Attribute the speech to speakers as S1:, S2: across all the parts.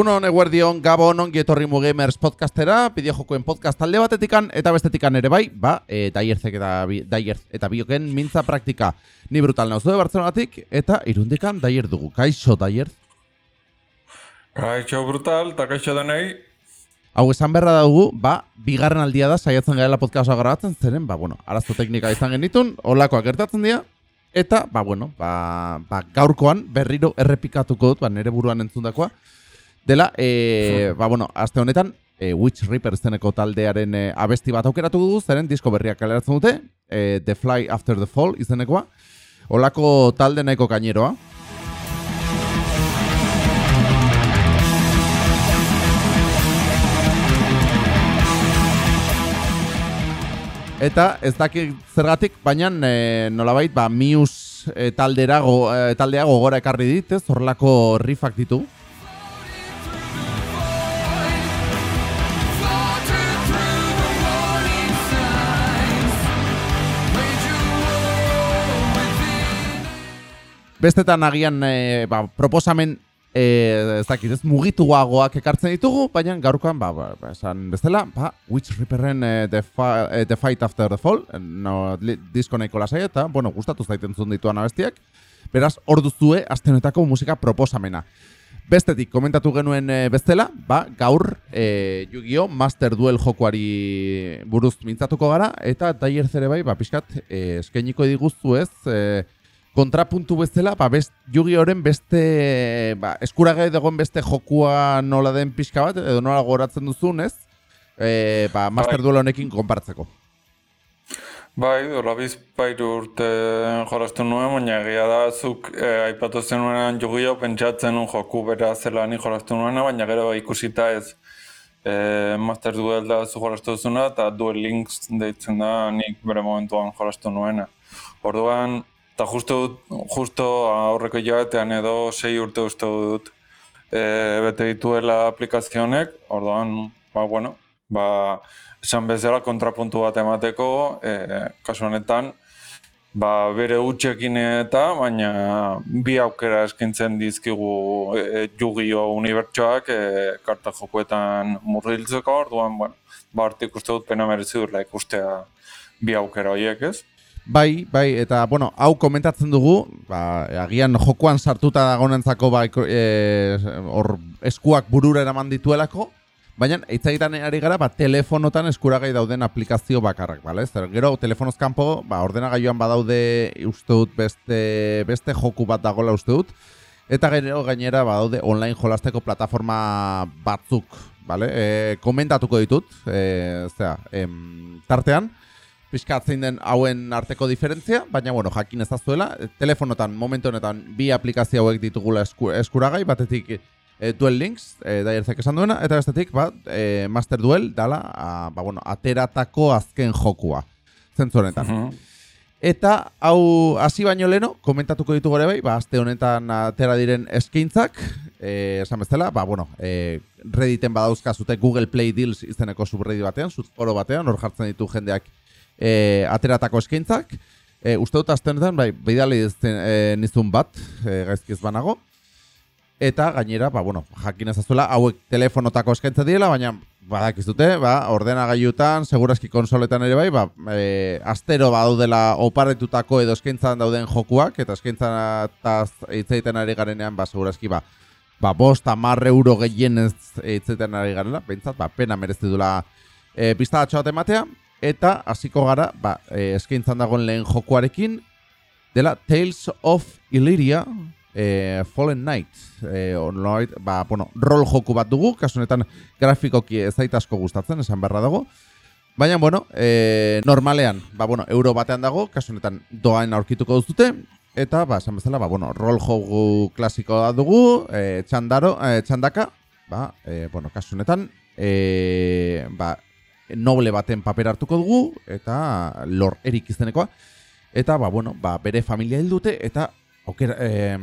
S1: Egunon, eguerdion, gabon, ongi etorri mu gamers podcastera, bideojokoen podcast talde batetikan, eta bestetikan ere bai, ba, e, daierzek eta, bi, daierz, eta bioken mintza praktika. Ni brutal nauzu Bartzelonatik, eta irundikan daier dugu. Kaixo, daier?
S2: Kaixo brutal, eta kaixo denei.
S1: Hau esan berra dugu, ba, bigarren aldia da, saiatzen garela podcasta grabatzen, zeren, ba, bueno, arazo teknika izan genitun, olakoak gertatzen dira, eta, ba, bueno, ba, ba, gaurkoan berriro errepikatuko dut, ba, nere buruan entzundakoa, Dela, e, ba, bueno, azte honetan, e, Witch Reaper zeneko taldearen e, abesti bat aukeratu dugu, zeren disko berriak kaleratzen dute, e, The Fly After the Fall izenekoa, olako talde nahiko kaineroa. Eta ez dakit zergatik, baina e, nolabait, ba, Muse e, taldera, go, e, taldea gogora ekarri dit, ez, horrelako riffak ditu. Bestetan agian e, ba, proposamen e, ez dakit ez mugituagoak ekartzen ditugu, baina gaurkoan ba, ba, ba esan bezala, ba, Witch Reaperren e, the, e, the Fight After the Fall, no, disko nahiko lasai eta, bueno, gustatu zaiten zuen dituan abestiak, beraz, hor duzue, astenetako musika proposamena. Bestetik, komentatu genuen bestela, ba, gaur e, Yu-Gi-Oh! Master Duel jokoari buruz mintzatuko gara, eta daier zere bai, ba, pixkat, e, eskeniko diguztu ez, e, kontrapuntu bezala, ba, best, jugi horren beste, ba, eskuragai dagoen beste jokua nola den pixka bat, edo nola goratzen duzun, ez? E, ba, Master bai. Duel honekin konpartzeko.
S2: Bai, dola bizpairu urte jolastu nuen, baina egia da, zuk e, aipatu zenuen jugio pentsatzen un joku bera zela ni jolastu nuen, baina gero ikusita ez e, Master Duel da zu jolastu duzuna, eta Duel Links deitzen da nik bere momentuan jolastu nuena. Orduan, Eta justo, justo aurreko jabetean edo sei urte uste dut e, bete dituela aplikazionek, orduan, ba, bueno, ba, esan bezala kontrapuntu bat emateko, e, kasu honetan, ba, bere utxekin eta, baina bi aukera eskintzen dizkigu e, jugio unibertsoak e, karta jokuetan murriltzeko, orduan, bueno, ba, artik uste dut pena merezi dut ikustea bi aukera horiek ez.
S1: Bai, bai, eta, bueno, hau komentatzen dugu, ba, agian jokoan sartuta dagonentzako ba, e, or, eskuak burura eraman dituelako, baina, eitzaitan ari gara, ba, telefonotan eskuragai dauden aplikazio bakarrak, bale? Zer, gero, telefonoz kanpo, ba, ordenagailuan badaude uste dut beste, beste joku bat dagoela uste dut, eta gero gainera badaude online jolasteko plataforma batzuk, bale? E, komentatuko ditut, e, zera, em, tartean, pixka zein den hauen arteko diferentzia, baina bueno, jakin ezazuela, telefonotan momentu honetan bi aplikazio hauek ditugula eskuragai, batetik e, Duel Links, e, daierzek esan duena, eta bestetik ba, e, Master Duel dala, a, ba, bueno, ateratako azken jokua, zentzu honetan. Eta hau hasi baino leno, komentatuko ditu gore bai, ba, azte honetan atera diren eskaintzak, eh, esan bezala, ba, bueno, eh, Redditen badauzka zute Google Play Deals izeneko subreddit batean, zut oro batean, hor jartzen ditu jendeak e, ateratako eskaintzak. E, uste dut aztenetan, bai, bidali e, nizun bat, e, gaizkiz banago. Eta gainera, ba, bueno, jakin ezazuela, hauek telefonotako eskaintza direla, baina badakizute, ba, ordena gaiutan, segurazki konsoletan ere bai, ba, e, astero badaudela oparetutako edo eskaintzan dauden jokuak, eta eskaintzan eitzaiten ari garenean, ba, segurazki, ba, ba, bost, amarre euro gehienez eitzaiten ari garela, behintzat, ba, pena merezi dula e, pista bat ematea, eta hasiko gara, ba, e, eskaintzan dagoen lehen jokuarekin, dela Tales of Illyria e, Fallen Knight. E, onloit, ba, bueno, rol joku bat dugu, kasunetan grafikoki ez asko gustatzen, esan beharra dago. Baina, bueno, e, normalean, ba, bueno, euro batean dago, kasunetan doain aurkituko duzute, eta, ba, esan bezala, ba, bueno, rol joku klasiko da dugu, e, txandaro, e, txandaka, ba, e, bueno, kasunetan, e, ba, noble baten paper hartuko dugu, eta lor erik iztenekoa. Eta, ba, bueno, ba, bere familia hil dute, eta oker, eh,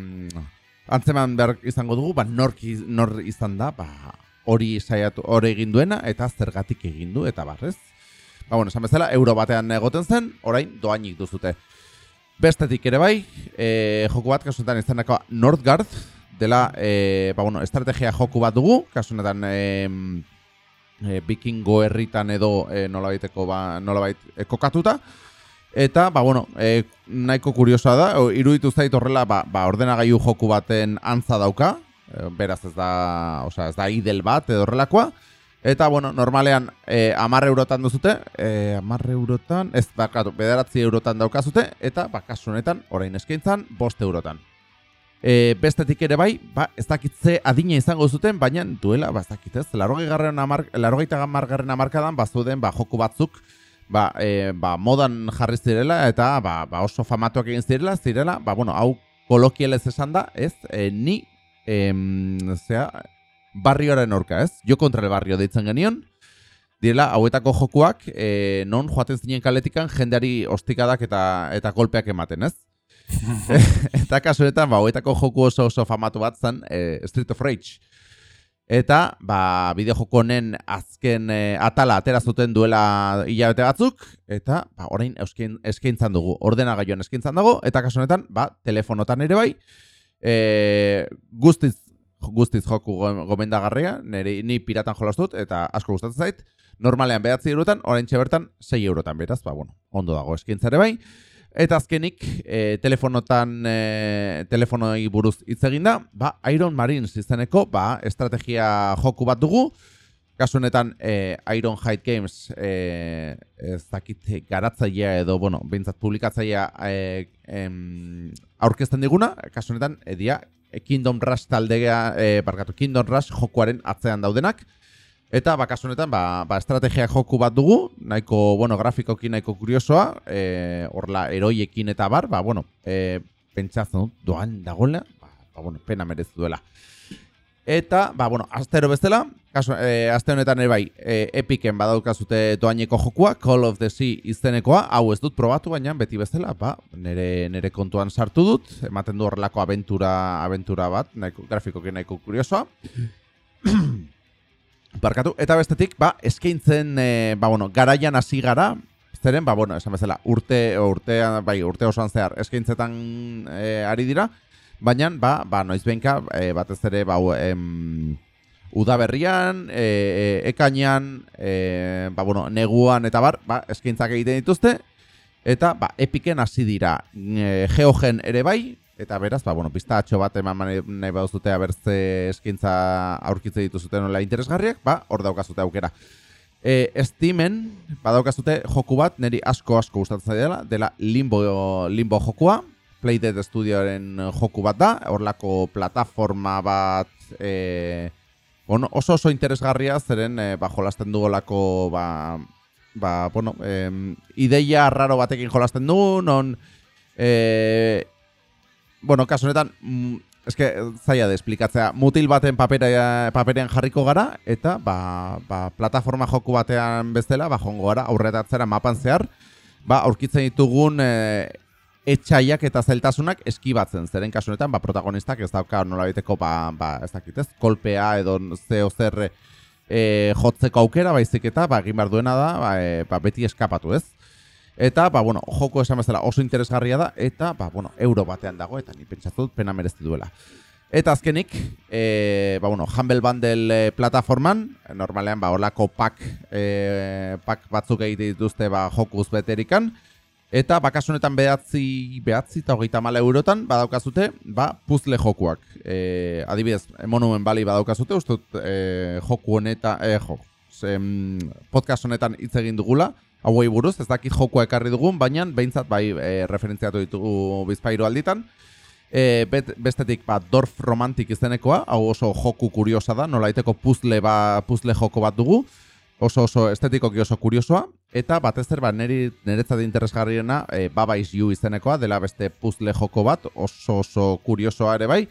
S1: antzeman behar izango dugu, ba, nor, nor izan da, ba, hori saiatu, hori egin duena, eta zergatik egin du, eta barrez. Ba, bueno, esan bezala, euro batean egoten zen, orain, doainik duzute. Bestetik ere bai, e, joko bat, kasunetan izaneko Northgard, dela, e, ba, bueno, estrategia joku bat dugu, kasunetan e, e, bikingo herritan edo e, nolabaiteko ba, nolabait e, kokatuta, Eta, ba, bueno, e, nahiko kuriosoa da, iruditu zait horrela, ba, ba, ordenagailu joku baten antza dauka, e, beraz ez da, oza, ez da idel bat edo horrelakoa, Eta, bueno, normalean e, amarre eurotan duzute, e, amarre eurotan, ez, bakatu, bederatzi eurotan daukazute, eta, bakasunetan, orain eskaintzan, bost eurotan. E, bestetik ere bai, ba, ez dakitze adina izango zuten, baina duela, ba, ez dakitzez, larrogeita gamargarren amarkadan, bazuden, ba, joku batzuk, ba, e, ba, modan jarri zirela, eta, ba, ba, oso famatuak egin zirela, zirela, ba, bueno, hau kolokielez esan da, ez, e, ni, em, zera, barrioaren orka, ez? Jo kontra el barrio deitzen genion, direla, hauetako jokuak, e, non joaten zinen kaletikan, jendeari ostikadak eta eta kolpeak ematen, ez? eta kasuetan, ba, hauetako joku oso oso famatu bat zen, e, Street of Rage. Eta, ba, bideo honen azken e, atala atera zuten duela hilabete batzuk, eta, ba, orain euskin, eskaintzan dugu, ordenagailuan eskaintzan dago, eta kasu honetan, ba, telefonotan ere bai, e, guztiz guztiz joku gomendagarria, nire ni piratan jolastut, eta asko gustatzen zait, normalean behatzi eurotan, orain bertan 6 eurotan, beraz, ba, bueno, ondo dago eskintzare bai. Eta azkenik, e, telefonotan, e, telefonoi buruz hitz da, ba, Iron Marines izeneko, ba, estrategia joku bat dugu, kasu honetan e, Iron Hide Games e, ez dakit garatzailea edo, bueno, behintzat publikatzailea e, em, aurkezten diguna, kasu honetan, edia, Kingdom Rush taldea, e, barkatu, Kingdom Rush jokuaren atzean daudenak. Eta bakasunetan, ba, ba, estrategia joku bat dugu, nahiko, bueno, grafikoki nahiko kuriosoa, e, orla, eroiekin eta bar, ba, bueno, e, pentsatzen dut, doan dagoela, ba, ba, bueno, pena merezu duela. Eta, ba, bueno, astero bezala, kasu, e, aste honetan ere bai, e, epiken badaukazute doaineko jokua, Call of the Sea izenekoa, hau ez dut probatu, baina beti bezala, ba, nere, nere kontuan sartu dut, ematen du horrelako aventura, aventura bat, nahiko, grafikoki nahiko kuriosoa. Barkatu, eta bestetik, ba, eskaintzen, e, ba, bueno, garaian hasi gara, zeren, ba, bueno, esan bezala, urte, urte, bai, urte osoan zehar, eskaintzetan e, ari dira, Baina, ba, ba noiz benka, e, batez ere, ba, em, udaberrian, e, e, ekainan, e, ba, bueno, neguan eta bar, ba, eskintzak egiten dituzte, eta, ba, epiken hasi dira. E, geogen ere bai, eta beraz, ba, bueno, pistatxo bat eman nahi baduzute abertze eskintza aurkitze dituzute nola interesgarriak, ba, hor daukazute aukera. E, Steamen, badaukazute joku bat, niri asko asko gustatzen dela, dela limbo, limbo jokua, Playdead Studioaren joku bat da, horlako plataforma bat e, bueno, oso oso interesgarria zeren e, ba, jolasten dugolako ba, ba, bueno, e, ideia raro batekin jolasten du, non e, bueno, kasu honetan mm, eske zaila de esplikatzea, mutil baten papera, paperean jarriko gara eta ba, ba, plataforma joku batean bezala, ba, jongo gara aurretatzera mapan zehar ba, aurkitzen ditugun e, etxaiak eta zeltasunak eskibatzen. Zeren kasunetan, ba, protagonistak ez dauka nola biteko, ba, ba, ez dakit ez, kolpea edo zeo zer e, jotzeko aukera, baizik eta, ba, egin behar duena da, ba, e, ba, beti eskapatu ez. Eta, ba, bueno, joko esan bezala oso interesgarria da, eta, ba, bueno, euro batean dago, eta ni pentsatzut pena merezti duela. Eta azkenik, e, ba, bueno, Humble Bundle e, plataforman, normalean, ba, holako pak, e, pak batzuk egite dituzte, ba, jokuz beterikan, Eta bakasunetan behatzi, behatzi eta hogeita mala eurotan badaukazute, ba, puzle jokuak. E, adibidez, monumen bali badaukazute, uste e, joku honetan, e, jo, podcast honetan hitz egin dugula, hauei buruz, ez dakit jokua ekarri dugun, baina behintzat bai e, referentziatu ditugu bizpairu alditan. E, bet, bestetik, ba, Dorf Romantik izenekoa, hau oso joku kuriosa da, nolaiteko puzle, ba, puzle joko bat dugu. Oso oso estetikoki oso kuriosoa. Eta batez ere ba neri niretzat interesgarriena e, Baba is you izenekoa dela beste puzzle joko bat oso oso kuriosoa ere bai.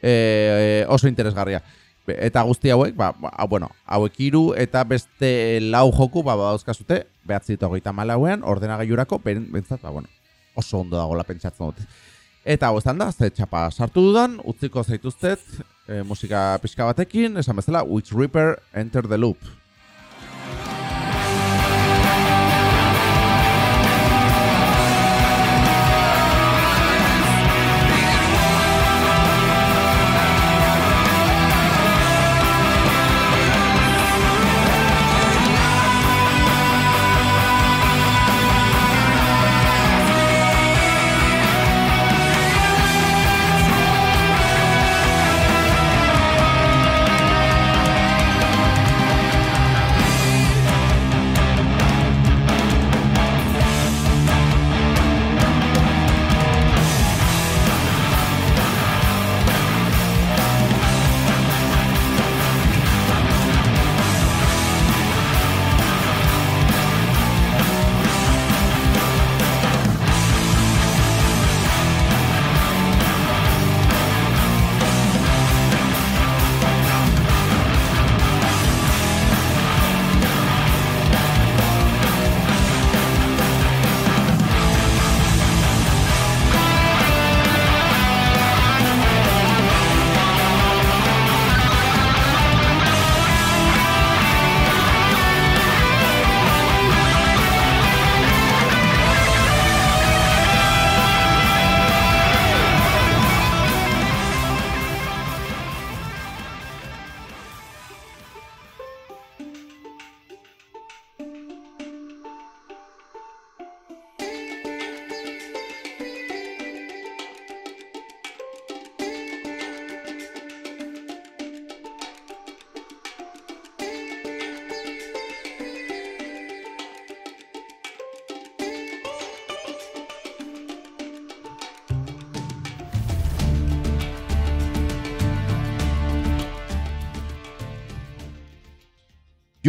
S1: E, oso interesgarria eta guzti hauek ba, ba bueno hauek hiru eta beste lau joku ba badauzkazute 934ean ordenagailurako bentzat ba bueno oso ondo dagoela pentsatzen dut. Eta hau estan da ze txapa sartu dudan utziko zaituztet e, musika pixka batekin esan bezala Witch Reaper Enter the Loop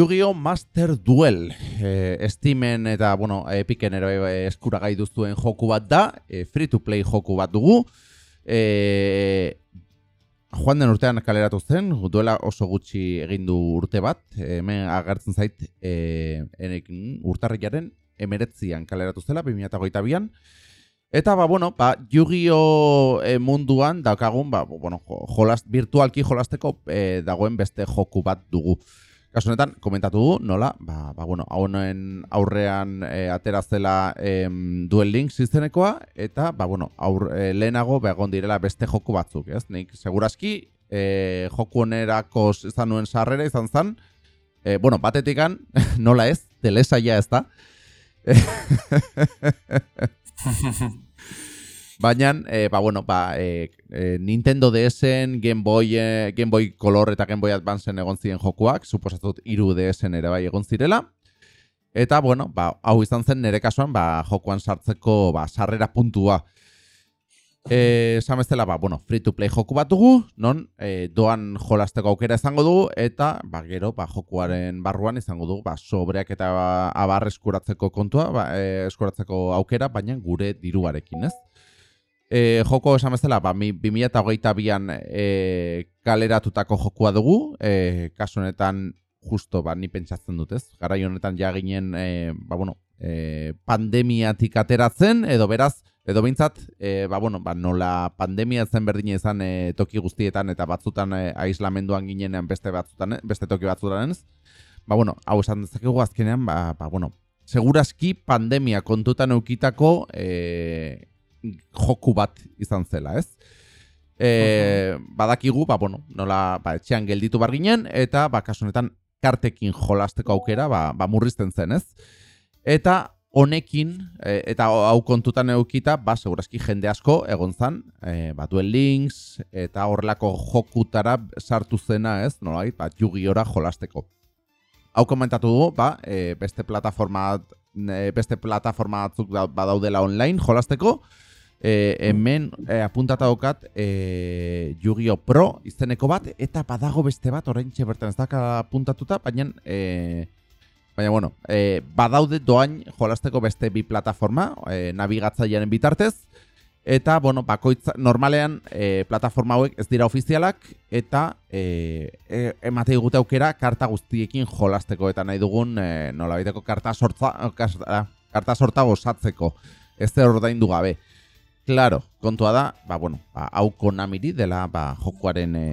S1: Yu-Gi-Oh! Master Duel e, Steamen eta, bueno, Epiken ere e, eskuragai duztuen joku bat da e, Free to play joku bat dugu e, Joan den urtean kaleratu zen, duela oso gutxi egin du urte bat, hemen agertzen zait e, urtarriaren emeretzian kaleratu zela, 2008an. Eta, ba, bueno, ba, Yu-Gi-Oh! E, munduan daukagun, ba, bueno, jolast, virtualki jolasteko e, dagoen beste joku bat dugu. Kasu honetan, komentatu du, nola, ba, ba bueno, haunen aurrean e, atera zela e, Duel Links izenekoa, eta, ba, bueno, aur, e, lehenago begon direla beste joku batzuk, ez? Nik, seguraski, e, joku onerako izan nuen sarrera izan zen, e, bueno, batetikan, nola ez, telesaia ez da, Baina, e, ba, bueno, ba, e, e, Nintendo DSen, Game Boy, e, Game Boy Color eta Game Boy Advanceen egon ziren jokuak, suposatut iru DSen ere bai egon zirela. Eta, bueno, ba, hau izan zen nire kasuan, ba, jokuan sartzeko ba, sarrera puntua. Eh, samestela ba, bueno, free to play joku bat dugu, non eh, doan jolasteko aukera izango dugu eta ba gero ba jokuaren barruan izango dugu ba sobreak eta ba, abar eskuratzeko kontua, ba, eh, eskuratzeko aukera baina gure diruarekin, ez? Eh, joko esan bezala, ba, 2022an eh, kaleratutako jokua dugu, eh, kasu honetan justo ba, ni pentsatzen dut, ez? Garai honetan ja ginen eh, ba, bueno, eh, pandemiatik ateratzen edo beraz Edo bintzat, e, ba, bueno, ba, nola pandemia zen berdina izan e, toki guztietan eta batzutan e, aislamenduan ginenean beste batzutan, beste toki batzutan ez. Ba, bueno, hau esan dezakegu azkenean, ba, ba, bueno, seguraski pandemia kontutan eukitako e, joku bat izan zela, ez? E, badakigu, ba, bueno, nola ba, etxean gelditu bar ginen, eta ba, kasunetan kartekin jolasteko aukera ba, ba, murrizten zen, ez? Eta honekin, e, eta hau kontutan eukita, ba, segurazki jende asko egon zan, e, ba, duen links, eta horrelako jokutara sartu zena, ez, nolait, ba, jugi jolasteko. Hau komentatu du, ba, e, beste plataforma e, beste plataforma batzuk da, badaudela online jolasteko, e, hemen e, apuntata dokat e, Yu-Gi-Oh! Pro izeneko bat, eta badago beste bat, orain bertan ez daka apuntatuta, baina e, Baina, bueno, e, badaude doain jolasteko beste bi plataforma, e, nabigatzailearen bitartez, eta, bueno, bakoitza, normalean, e, plataforma hauek ez dira ofizialak, eta e, e, ematei gute aukera karta guztiekin jolasteko, eta nahi dugun, e, nola baiteko, karta sortza, karta sorta gozatzeko, ez da ordaindu gabe. Claro, kontua da, ba, bueno, ba, hau konamiri dela, ba, jokuaren e,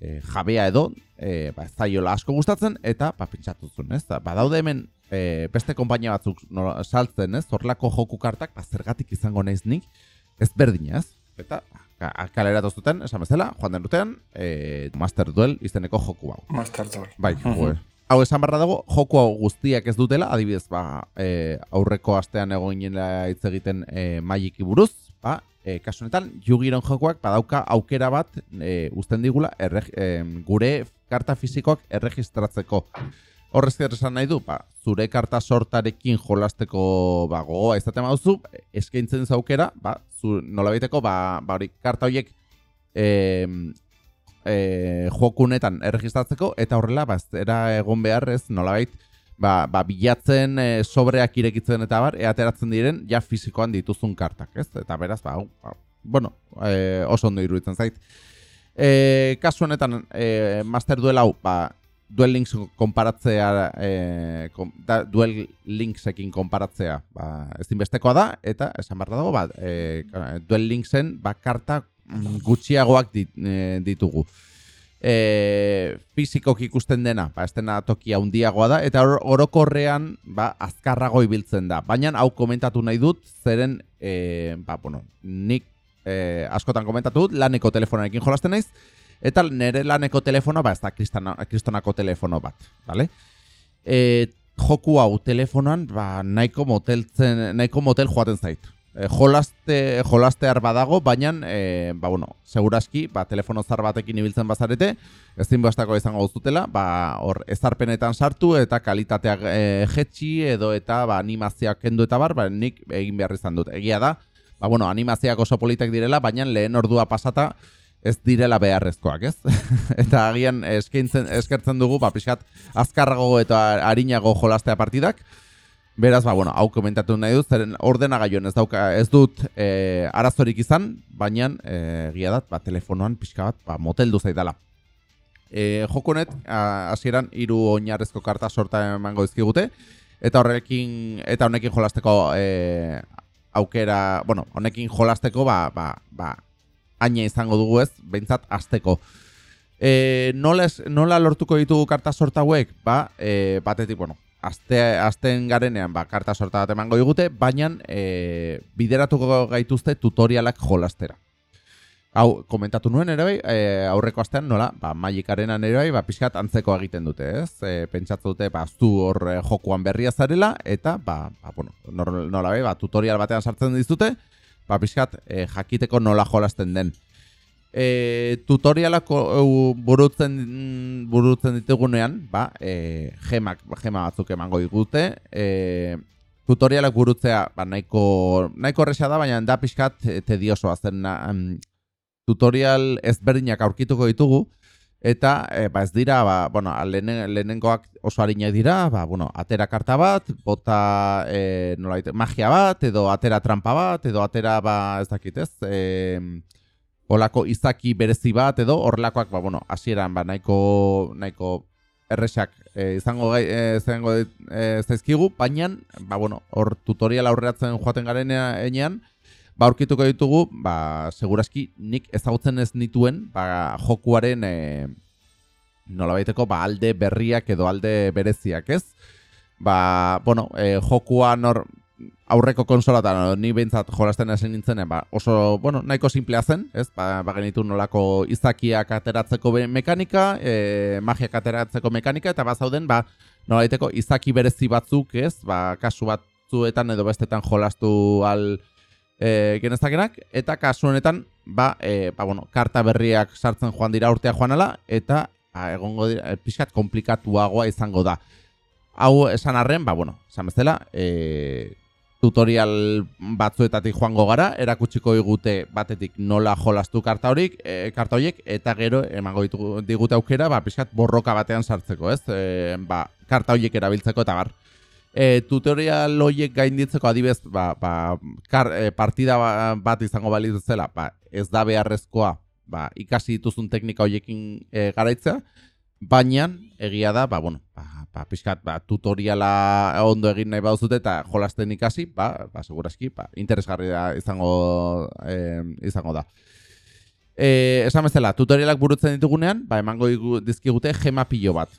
S1: e, jabea edo, e, ba, ez zaiola asko gustatzen, eta ba, pentsatu zuen, ez? Ba, daude hemen e, beste konpainia batzuk no, saltzen, ez? Horrelako joku kartak, ba, zergatik izango naiz nik, ez berdina, ez? Eta, kaleratu zuten, esan bezala, joan den dutean, e, Master Duel izeneko joku hau.
S2: Master Duel.
S1: Bai, uh Hau esan barra dago, joku hau guztiak ez dutela, adibidez, ba, e, aurreko astean egon hitz egiten e, magiki buruz, ba, e, kasu honetan, jugiron jokoak badauka aukera bat e, uzten digula gure karta fizikoak erregistratzeko. Horrez zer esan nahi du, ba, zure karta sortarekin jolasteko ba, gogoa izaten mauzu, eskaintzen zaukera, ba, zu, nola baiteko, ba, ba, hori, karta horiek e, e, jokunetan erregistratzeko, eta horrela, ba, era egon behar ez, nola bait, ba, ba, bilatzen e, sobreak irekitzen eta bar, eateratzen diren, ja fizikoan dituzun kartak, ez? Eta beraz, ba, ba bueno, e, oso ondo iruditzen zait. E, kasu honetan, e, Master Duel hau, ba, Duel Links konparatzea, e, kom, da, Duel Linksekin konparatzea, ba, ezinbestekoa da, eta esan behar dago, ba, e, Duel Linksen, ba, karta gutxiagoak dit, e, ditugu. E, fizikok ikusten dena, ba, ez dena tokia handiagoa da, eta orokorrean, ba, azkarrago ibiltzen da. Baina, hau komentatu nahi dut, zeren, e, ba, bueno, nik eh, askotan komentatu dut, laneko telefonarekin jolasten naiz, eta nire laneko telefono, ba, ez da kristonako telefono bat, bale? E, joku hau telefonoan, ba, nahiko, moteltzen, nahiko motel joaten zait. E, jolaste, jolastear badago, baina, e, ba, bueno, seguraski, ba, telefono zar batekin ibiltzen bazarete, ezin bastako izango duzutela, ba, hor, ezarpenetan sartu, eta kalitateak e, jetxi, edo eta, ba, animazioak kendu eta bar, ba, nik egin behar izan dut. Egia da, ba, bueno, animazioak oso politak direla, baina lehen ordua pasata ez direla beharrezkoak, ez? eta agian eskaintzen eskertzen dugu, ba, pixkat azkarrago eta harinago jolastea partidak. Beraz, ba, bueno, hau komentatu nahi dut, zeren ordenagailuen ez dauka, ez dut e, arazorik izan, baina e, gila dat, ba, telefonoan pixka bat, ba, moteldu zaidala. E, jokonet, hasieran hiru oinarrezko karta sorta emango dizkigute, eta horrekin, eta honekin jolasteko e, aukera, bueno, honekin jolasteko, ba, ba, ba, aina izango dugu ez, behintzat azteko. E, nola, nola lortuko ditugu karta sorta hauek? Ba, e, batetik, bueno, azte, azten garenean ba, karta sorta bat emango digute, baina e, bideratuko gaituzte tutorialak jolastera. Hau, komentatu nuen ere bai, e, aurreko astean nola, ba, magikarenan ere bai, ba, pixkat antzeko egiten dute, ez? E, pentsatu dute, ba, zu hor e, jokuan berria zarela, eta, ba, ba bueno, nola bai, ba, tutorial batean sartzen dizute, ba, pixkat, e, jakiteko nola jolasten den. E, tutorialako burutzen, burutzen ditugunean, ba, e, gemak, gema batzuk emango digute, e, tutorialak burutzea ba, nahiko, nahiko da, baina da pixkat tediosoa zen tutorial ezberdinak aurkituko ditugu, Eta, e, ba ez dira, ba, bueno, lehenen, lehenengoak oso harinak dira, ba, bueno, atera karta bat, bota e, magia bat, edo atera trampa bat, edo atera, ba, ez dakit ez, e, olako izaki berezi bat, edo horrelakoak, ba, bueno, hasieran ba, nahiko, nahiko erresak e, izango gai, e, izango e, zaizkigu, baina, ba, bueno, hor tutorial aurreratzen joaten garen enean, ba aurkituko ditugu, ba segurazki nik ezagutzen ez nituen, ba jokuaren e, nolabaiteko ba alde berriak edo alde bereziak, ez? Ba, bueno, e, jokua nor aurreko konsolatan ni beintzat jolasten hasi nintzen, ba, oso, bueno, nahiko simplea zen, ez? Ba, ba genitu nolako izakiak ateratzeko mekanika, e, magiak ateratzeko mekanika eta bazauden, ba nolabaiteko izaki berezi batzuk, ez? Ba, kasu batzuetan edo bestetan jolastu al e, genezakenak, eta kasu honetan, ba, e, ba, bueno, karta berriak sartzen joan dira urtea joan ala, eta ba, egongo dira, e, pixkat komplikatuagoa izango da. Hau esan arren, ba, bueno, esan bezala, e, tutorial batzuetatik joango gara, erakutsiko digute batetik nola jolastu karta horik, e, karta horiek, eta gero emango digute aukera, ba, pixkat borroka batean sartzeko, ez? E, ba, karta horiek erabiltzeko eta bar e, tutorial loiek gainditzeko adibez ba, ba, kar, e, partida ba, bat izango baliz zela ba, ez da beharrezkoa ba, ikasi dituzun teknika hoiekin e, garaitzea baina egia da ba, bueno, ba, ba, pixkat, ba, tutoriala ondo egin nahi bauzute eta jolasten ikasi ba, ba, seguraski ba, interesgarri da izango, e, izango da. E, esan bezala, tutorialak burutzen ditugunean ba, emango dizkigute gema pilo bat.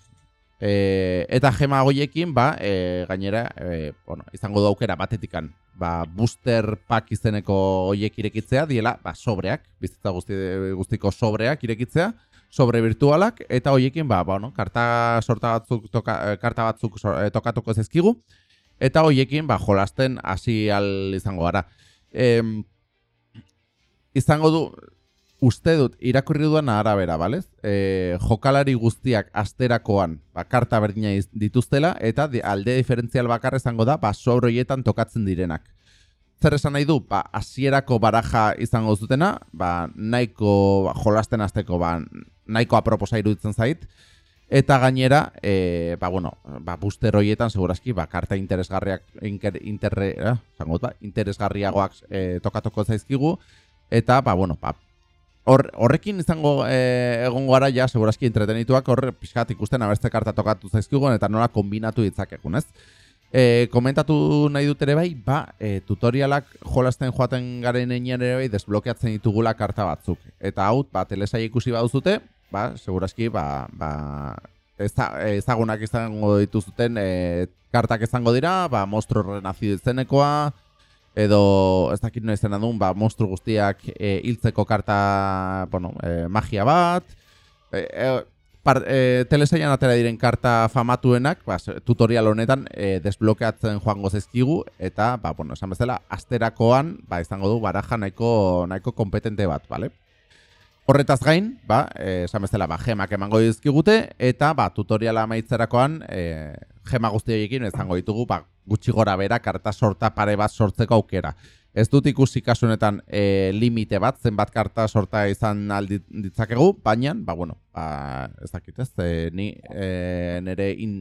S1: E, eta gema goiekin, ba, e, gainera, e, bueno, izango du aukera batetikan, ba, booster pack izeneko hoiek irekitzea, diela, ba, sobreak, bizitza guzti, guztiko sobreak irekitzea, sobre virtualak, eta hoiekin, ba, bueno, karta sorta batzuk, toka, karta batzuk e, tokatuko zezkigu, eta hoiekin, ba, jolasten hasi al izango gara. E, izango du, uste dut irakurri duan arabera, balez? E, jokalari guztiak asterakoan ba, karta berdina dituztela eta alde diferentzial bakar izango da ba, sobroietan tokatzen direnak. Zer esan nahi du, ba, asierako baraja izango zutena, ba, nahiko ba, jolasten azteko ba, nahiko aproposa iruditzen zait, eta gainera, e, ba, bueno, ba, booster horietan segurazki ba, karta interesgarriak inker, interre, eh, ba, interesgarriagoak e, tokatoko zaizkigu, eta, ba, bueno, ba, horrekin izango e, egongo gara ja segurazki entretenituak hor pixkat ikusten abeste karta tokatu zaizkigun eta nola kombinatu ditzakegun, ez? E, komentatu nahi dut ere bai, ba, e, tutorialak jolasten joaten garen einean ere bai desblokeatzen ditugula karta batzuk. Eta hau, ba, telesai ikusi baduzute, ba, segurazki, ba, ba, ezagunak izango dituzuten e, kartak izango dira, ba, monstro renazidu izenekoa, edo ez dakit noiz zena duen, ba, monstru guztiak e, hiltzeko karta, bueno, e, magia bat, e, e, e, telesaian atera diren karta famatuenak, ba, tutorial honetan e, desblokeatzen joango zezkigu, eta, ba, bueno, esan bezala, asterakoan, ba, izango du, baraja nahiko, nahiko kompetente bat, bale? Horretaz gain, ba, e, esan bezala, ba, gemak emango dizkigute, eta, ba, tutoriala maitzerakoan, e, gema guzti horiekin izango ditugu, ba, gutxi gora bera karta sorta pare bat sortzeko aukera. Ez dut ikusi kasunetan e, limite bat, zenbat karta sorta izan aldi ditzakegu, baina, ba, bueno, ba, ez dakit ez, e, ni e, nire in,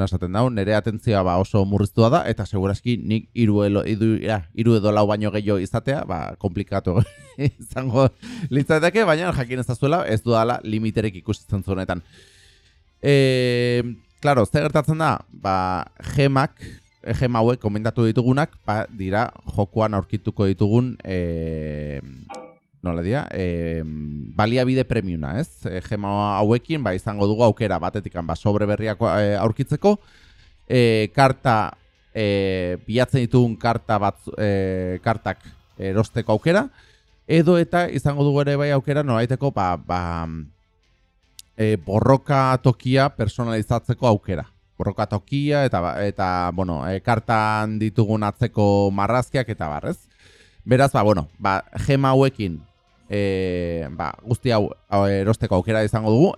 S1: esaten dau, nire atentzioa ba, oso murriztua da, eta segurazki nik iru, elo, idu, ja, iru edo lau baino gehiago izatea, ba, komplikatu izango litzateke, baina jakin ez da zuela, ez duela limiterek ikusitzen zuenetan. E, claro, zer gertatzen da, ba, gemak, ege hauek komentatu ditugunak, ba, dira jokuan aurkituko ditugun e, nola dira, e, baliabide premiuna, ez? E, gema hauekin, ba, izango dugu aukera batetikan, ba, sobre berriak e, aurkitzeko, e, karta, e, bilatzen ditugun karta bat, e, kartak erosteko aukera, edo eta izango dugu ere bai aukera nolaiteko, ba, ba, e, borroka tokia personalizatzeko aukera borroka tokia eta eta bueno, e, kartan ditugun atzeko marrazkiak eta barrez. Beraz, ba, bueno, ba, gema hauekin e, ba, guzti hau, erosteko aukera izango dugu.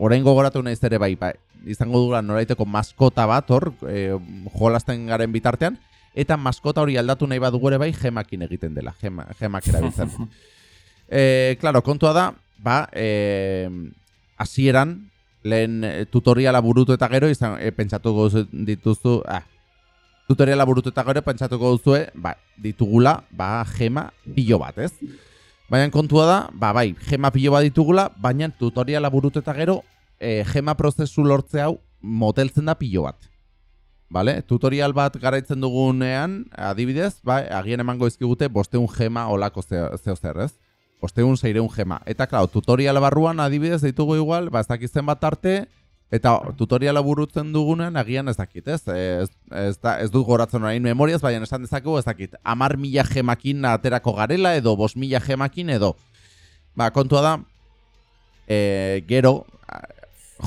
S1: Orain gogoratu nahiz ere bai, ba, izango dugu noraiteko maskota bat hor, e, jolasten garen bitartean, eta maskota hori aldatu nahi badugu ere bai gemakin egiten dela, gema, gemak erabiltzen. e, claro, kontua da, ba, e, asieran, lehen eh, tutoriala burutu eta gero izan e, pentsatuko dituzu ah, tutoriala burutu eta gero pentsatuko duzue ba, ditugula ba, gema pilo bat, ez? Baina kontua da, ba, bai, gema pilo bat ditugula, baina tutoriala burutu eta gero e, gema prozesu lortze hau moteltzen da pilo bat. Vale? Tutorial bat garaitzen dugunean, adibidez, ba, agian emango izkigute bosteun gema olako zeo zer, ez? Ostegun zeireun gema. Eta, klar, tutorial barruan adibidez ditugu igual, ba, ez dakizten bat arte, eta tutoriala burutzen dugunen agian ez dakit, ez? Ez, ez, da, ez dut goratzen orain memoriaz, baina esan dezakegu ez dakit. Amar mila gemakin aterako garela edo, bos mila gemakin edo. Ba, kontua da, e, gero,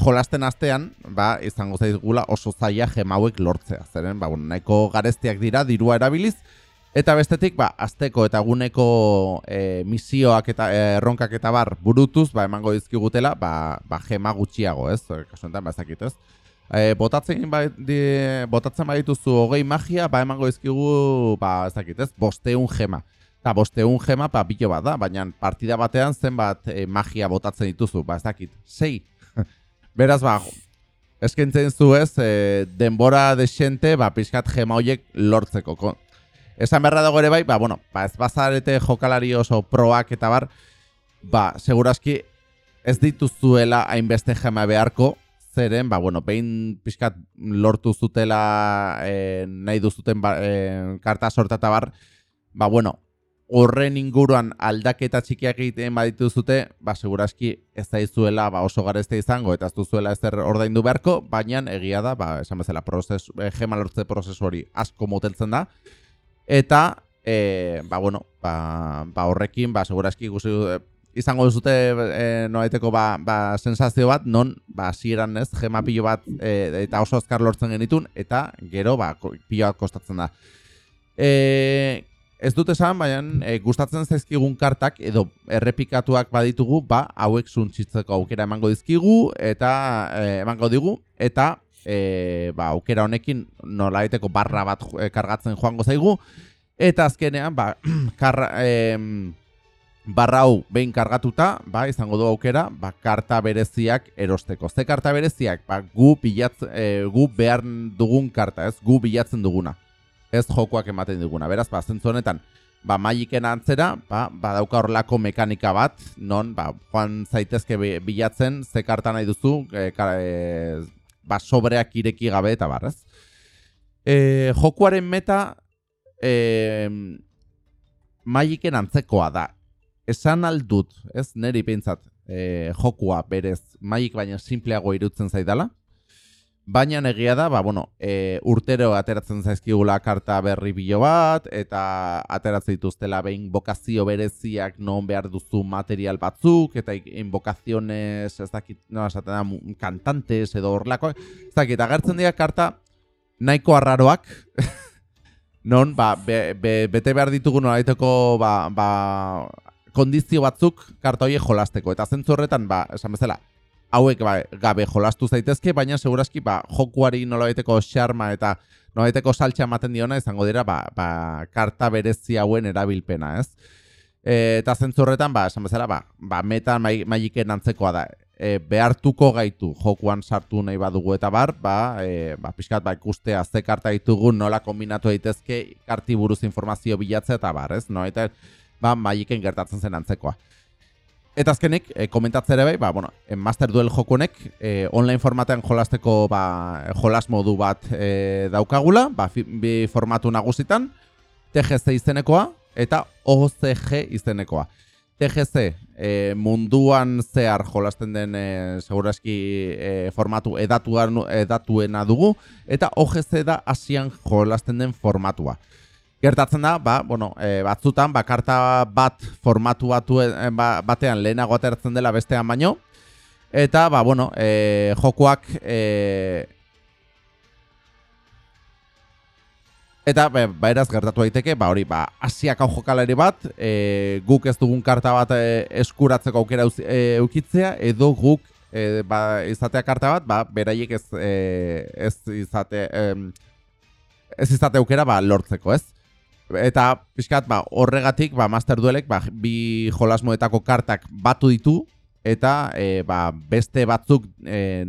S1: jolasten astean, ba, izango zaizgula oso zaila gemauek lortzea. Zeren, ba, bueno, nahiko gareztiak dira, dirua erabiliz, Eta bestetik, ba, azteko eta guneko e, misioak eta e, erronkak eta bar burutuz, ba, emango dizkigutela, ba, ba gema gutxiago, ez? Kasu enten, ba, ezakit, ez? E, botatzen, ba, di, botatzen badituzu hogei magia, ba, emango dizkigu, ba, ezakit, ez? Bosteun gema. Eta bosteun gema, ba, bilo bat da, baina partida batean zenbat e, magia botatzen dituzu, ba, ezakit, sei. Beraz, ba, eskentzen zu ez, e, denbora desente, ba, pixkat gema horiek lortzeko. Esan beharra dago ere bai, ba, bueno, ba, ez bazarete jokalari oso proak eta bar, ba, segurazki ez dituzuela hainbeste jema beharko, zeren, ba, bueno, behin pixkat lortu zutela e, nahi duzuten ba, e, karta sorta eta bar, ba, bueno, horren inguruan aldaketa txikiak egiten baditu zute, ba, segurazki ez da izuela ba, oso garezte izango, eta ez duzuela ez der ordaindu beharko, baina egia da, ba, esan bezala, prozes, e, gema lortze prozesu hori asko moteltzen da, Eta, e, ba, bueno, ba, ba horrekin, ba, segurazki ikusi eh, izango duzute e, noaiteko ba, ba, sensazio bat, non, ba, zieran ez, gema pilo bat e, eta oso azkar lortzen genitun, eta gero, ba, pilo bat kostatzen da. E, ez dut esan, baina e, gustatzen zaizkigun kartak, edo errepikatuak baditugu, ba, hauek zuntzitzeko aukera emango dizkigu, eta e, emango digu, eta e, ba, aukera honekin nolaiteko barra bat e, kargatzen joango zaigu. Eta azkenean, ba, karra, e, barra hau behin kargatuta, ba, izango du aukera, ba, karta bereziak erosteko. Ze karta bereziak, ba, gu, bilatz, e, gu behar dugun karta, ez gu bilatzen duguna. Ez jokoak ematen duguna. Beraz, ba, zentzu honetan, ba, maiken antzera, ba, ba dauka horrelako mekanika bat, non, ba, joan zaitezke bilatzen, ze karta nahi duzu, e, e, ba, sobreak ireki gabe eta barrez. E, jokuaren meta e, maiken antzekoa da. Esan aldut, ez neri pentsat, e, jokua berez maik baina simpleago irutzen zaidala. Baina egia da, ba, bueno, e, urtero ateratzen zaizkigula karta berri bilo bat, eta ateratzen dituztela behin bokazio bereziak non behar duzu material batzuk, eta invokaziones, ez dakit, no, esaten da, kantantes edo horlako, ez dakit, agertzen dira karta nahiko arraroak, non, ba, be, be, bete behar ditugu nolaiteko, ba, ba, kondizio batzuk karta horiek jolasteko, eta zentzu horretan, ba, esan bezala, hauek ba, gabe jolastu zaitezke, baina segurazki ba, jokuari nolabaiteko xarma eta noaiteko saltxa ematen diona izango dira ba, ba, karta berezi hauen erabilpena, ez? E, eta zentzurretan, ba, esan bezala, ba, ba metan magiken antzekoa da. E, behartuko gaitu jokuan sartu nahi badugu eta bar, ba, e, ba, pixkat, ba, ikustea ze karta ditugu nola kombinatu daitezke karti buruz informazio bilatzea eta bar, ez? No, eta, ba, magiken gertatzen zen antzekoa. Eta azkenik, e, komentatzea ere bai, ba, bueno, en Master Duel jokunek e, online formatean jolasteko ba, jolas modu bat e, daukagula, ba, bi formatu nagusitan, TGC izenekoa eta OCG izenekoa. TGC e, munduan zehar jolasten den e, seguraski e, formatu edatuan, edatuena dugu, eta OGC da asian jolasten den formatua gertatzen da, ba, bueno, e, batzutan, ba, karta bat formatu batu, e, ba, batean lehenago atertzen dela bestean baino, eta, ba, bueno, e, jokoak, e, eta, ba, eraz gertatu daiteke, ba, hori, ba, asiak hau jokalari bat, e, guk ez dugun karta bat e, eskuratzeko aukera eukitzea, edo guk, e, ba, izatea karta bat, ba, beraiek ez, e, ez izate, e, ez izate aukera, ba, lortzeko, ez? Eta pixkat ba, horregatik ba, Master Duelek ba, bi jolasmoetako kartak batu ditu eta e, ba, beste batzuk e,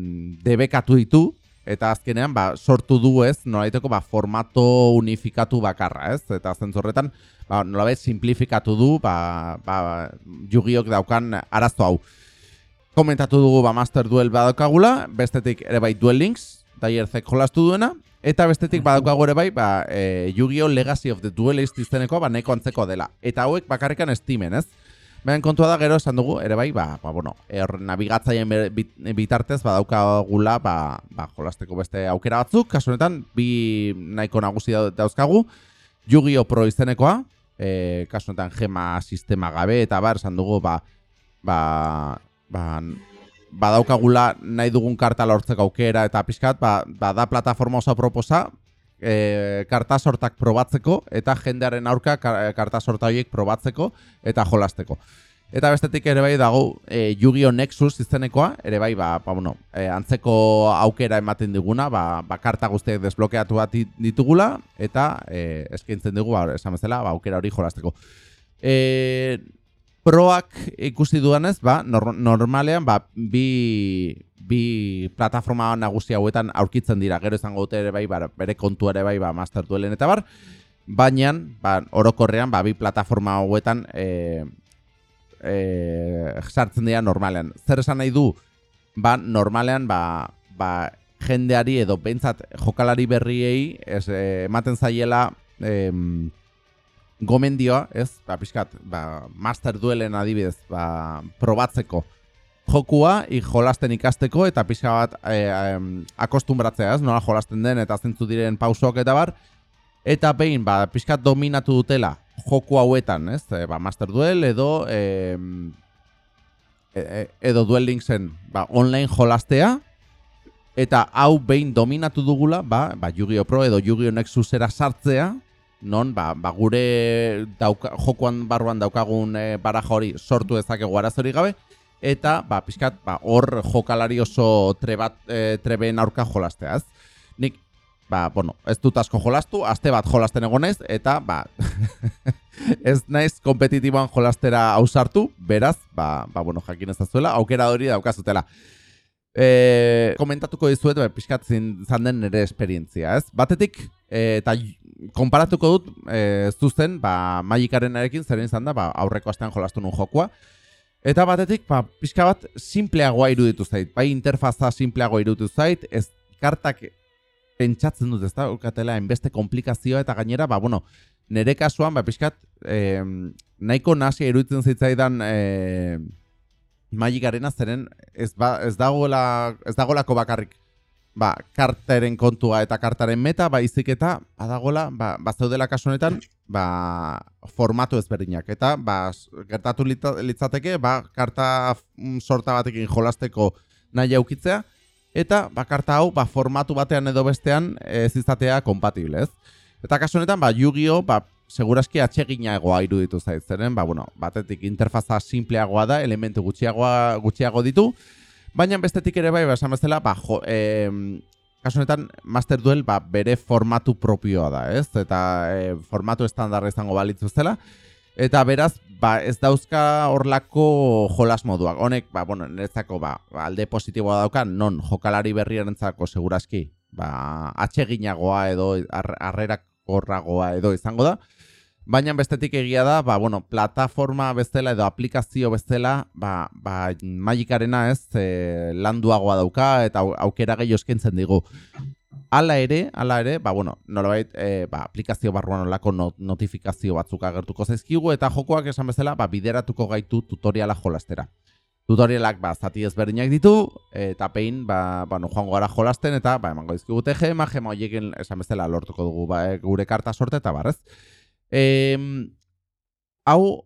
S1: debekatu ditu. Eta azkenean ba, sortu du ez nolaiteko ba, formato unifikatu bakarra ez? Eta zentzorretan ba, nolabait simplifikatu du ba, ba, jugiok daukan arazo hau. Komentatu dugu ba, Master Duel badokagula bestetik ere bai Duel Links Daierzek jolastu duena Eta bestetik badaukago ere bai, ba, e, Yu-Gi-Oh! Legacy of the Duelist izteneko, ba, neko antzeko dela. Eta hauek bakarrikan estimen, ez? Baina kontua da gero esan dugu, ere bai, ba, ba bueno, er, nabigatzaien bitartez badaukagula, ba, ba, jolasteko beste aukera batzuk, kasu honetan, bi nahiko nagusi dauzkagu, Yu-Gi-Oh! Pro iztenekoa, e, kasu honetan gema sistema gabe, eta bar, esan dugu, ba, ba, ba, badaukagula nahi dugun karta lortzeko aukera eta pixkat, ba, ba da plataforma oso proposa e, karta sortak probatzeko eta jendearen aurka karta sorta horiek probatzeko eta jolasteko. Eta bestetik ere bai dago e, Yu-Gi-Oh! Nexus izenekoa, ere bai, ba, ba, bueno, e, antzeko aukera ematen diguna, ba, ba karta guztiak desblokeatu bat ditugula, eta e, eskaintzen dugu, ba, esan bezala, ba, aukera hori jolasteko. E, proak ikusi duanez, ba, normalean ba, bi, bi plataforma nagusi hauetan aurkitzen dira. Gero izango dute ere bai, ba, bere kontu ere bai, ba, master duelen eta bar. Baina, ba, orokorrean, ba, bi plataforma hauetan e, e, sartzen dira normalean. Zer esan nahi du, ba, normalean, ba, ba, jendeari edo behintzat jokalari berriei ez, ematen zaiela... E, gomendioa, ez, ba, pixkat, ba, master duelen adibidez, ba, probatzeko jokua, jolasten ikasteko, eta pixka bat e, e, akostumbratzea, ez, nola jolasten den, eta zentzu diren pausok eta bar, eta behin, ba, pixkat dominatu dutela joku hauetan, ez, e, ba, master duel, edo, e, e, edo duel linksen, ba, online jolastea, eta hau behin dominatu dugula, ba, ba Yu-Gi-Oh! Pro edo Yu-Gi-Oh! Nexusera sartzea, non ba, ba gure dauka, jokoan barruan daukagun e, baraja hori sortu dezakegu arazori gabe eta ba pizkat ba hor jokalari oso trebat e, treben aurka jolastea, ez? Nik ba bueno, ez dut asko jolastu, aste bat jolasten egonez eta ba ez naiz kompetitiboan jolastera ausartu, beraz, ba, ba bueno, jakin ezazuela, aukera hori daukazutela. E, komentatuko dizuet, ba, pixkatzen zan den nire esperientzia, ez? Batetik, e, eta konparatuko dut e, zuzen, ba, magikaren erekin zer izan da, ba, aurreko astean jolastu nun jokua. Eta batetik, ba, pixka bat, simpleagoa iruditu zait. Bai, interfaza simpleagoa iruditu zait, ez kartak pentsatzen dut, ez da, ukatela, enbeste komplikazioa, eta gainera, ba, bueno, nire kasuan, ba, pixkat, e, nahiko nasia iruditzen zitzaidan e, magikarena zeren ez, ba, ez, dagoela, ez dagoelako bakarrik ba, kartaren kontua eta kartaren meta, baizik eta badagola, ba, bazeudela kasu honetan, ba, formatu ezberdinak. Eta ba, gertatu litzateke, ba, karta mm, sorta batekin jolasteko nahi aukitzea, eta ba, karta hau ba, formatu batean edo bestean ez izatea kompatible, ez? Eta kasu honetan, ba, Yu-Gi-Oh! Ba, segurazki atseginagoa iruditu zaitzenen, ba, bueno, batetik interfaza simpleagoa da, elementu gutxiagoa, gutxiago ditu, Baina bestetik ere bai, esan bezala, ba, jo, e, kasu honetan Master Duel ba, bere formatu propioa da, ez? Eta e, formatu estandarra izango balitzu zela. Eta beraz, ba, ez dauzka horlako jolas moduak. Honek, ba, bueno, niretzako ba, alde positiboa dauka, non jokalari berriarentzako segurazki, ba, atseginagoa edo harrerak horragoa edo izango da. Baina bestetik egia da, ba, bueno, plataforma bezala edo aplikazio bezala, ba, ba, magikarena ez e, landuagoa dauka eta aukera gehi oskentzen digu. Hala ere, hala ere, ba, bueno, nolabait, e, ba, aplikazio barruan olako notifikazio batzuk agertuko zaizkigu eta jokoak esan bezala, ba, bideratuko gaitu tutoriala jolastera. Tutorialak, ba, zati ezberdinak ditu, eta pein, ba, ba, no, joango gara jolasten, eta, ba, emango dizkigu gema, gema horiekin esan bezala lortuko dugu, ba, e, gure karta sorte, eta barrez. Hau,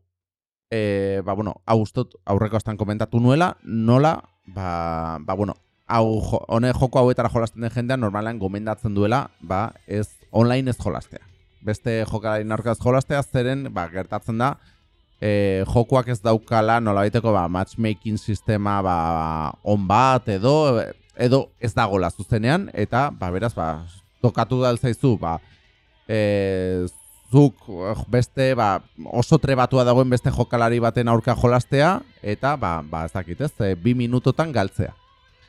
S1: e, ba, bueno, hau ustot aurreko astan komentatu nuela, nola, ba, ba bueno, hau, hone joko hauetara jolasten den jendean, normalean gomendatzen duela, ba, ez, online ez jolastea. Beste jokalari narkaz jolastea, zeren, ba, gertatzen da, e, jokoak ez daukala, nola baiteko, ba, matchmaking sistema, ba, on bat, edo, edo ez dagola zuzenean, eta, ba, beraz, ba, tokatu daltzaizu, ba, e, zuk eh, beste ba, oso trebatua dagoen beste jokalari baten aurka jolastea eta ba, ba ez dakit ez, e, bi minutotan galtzea.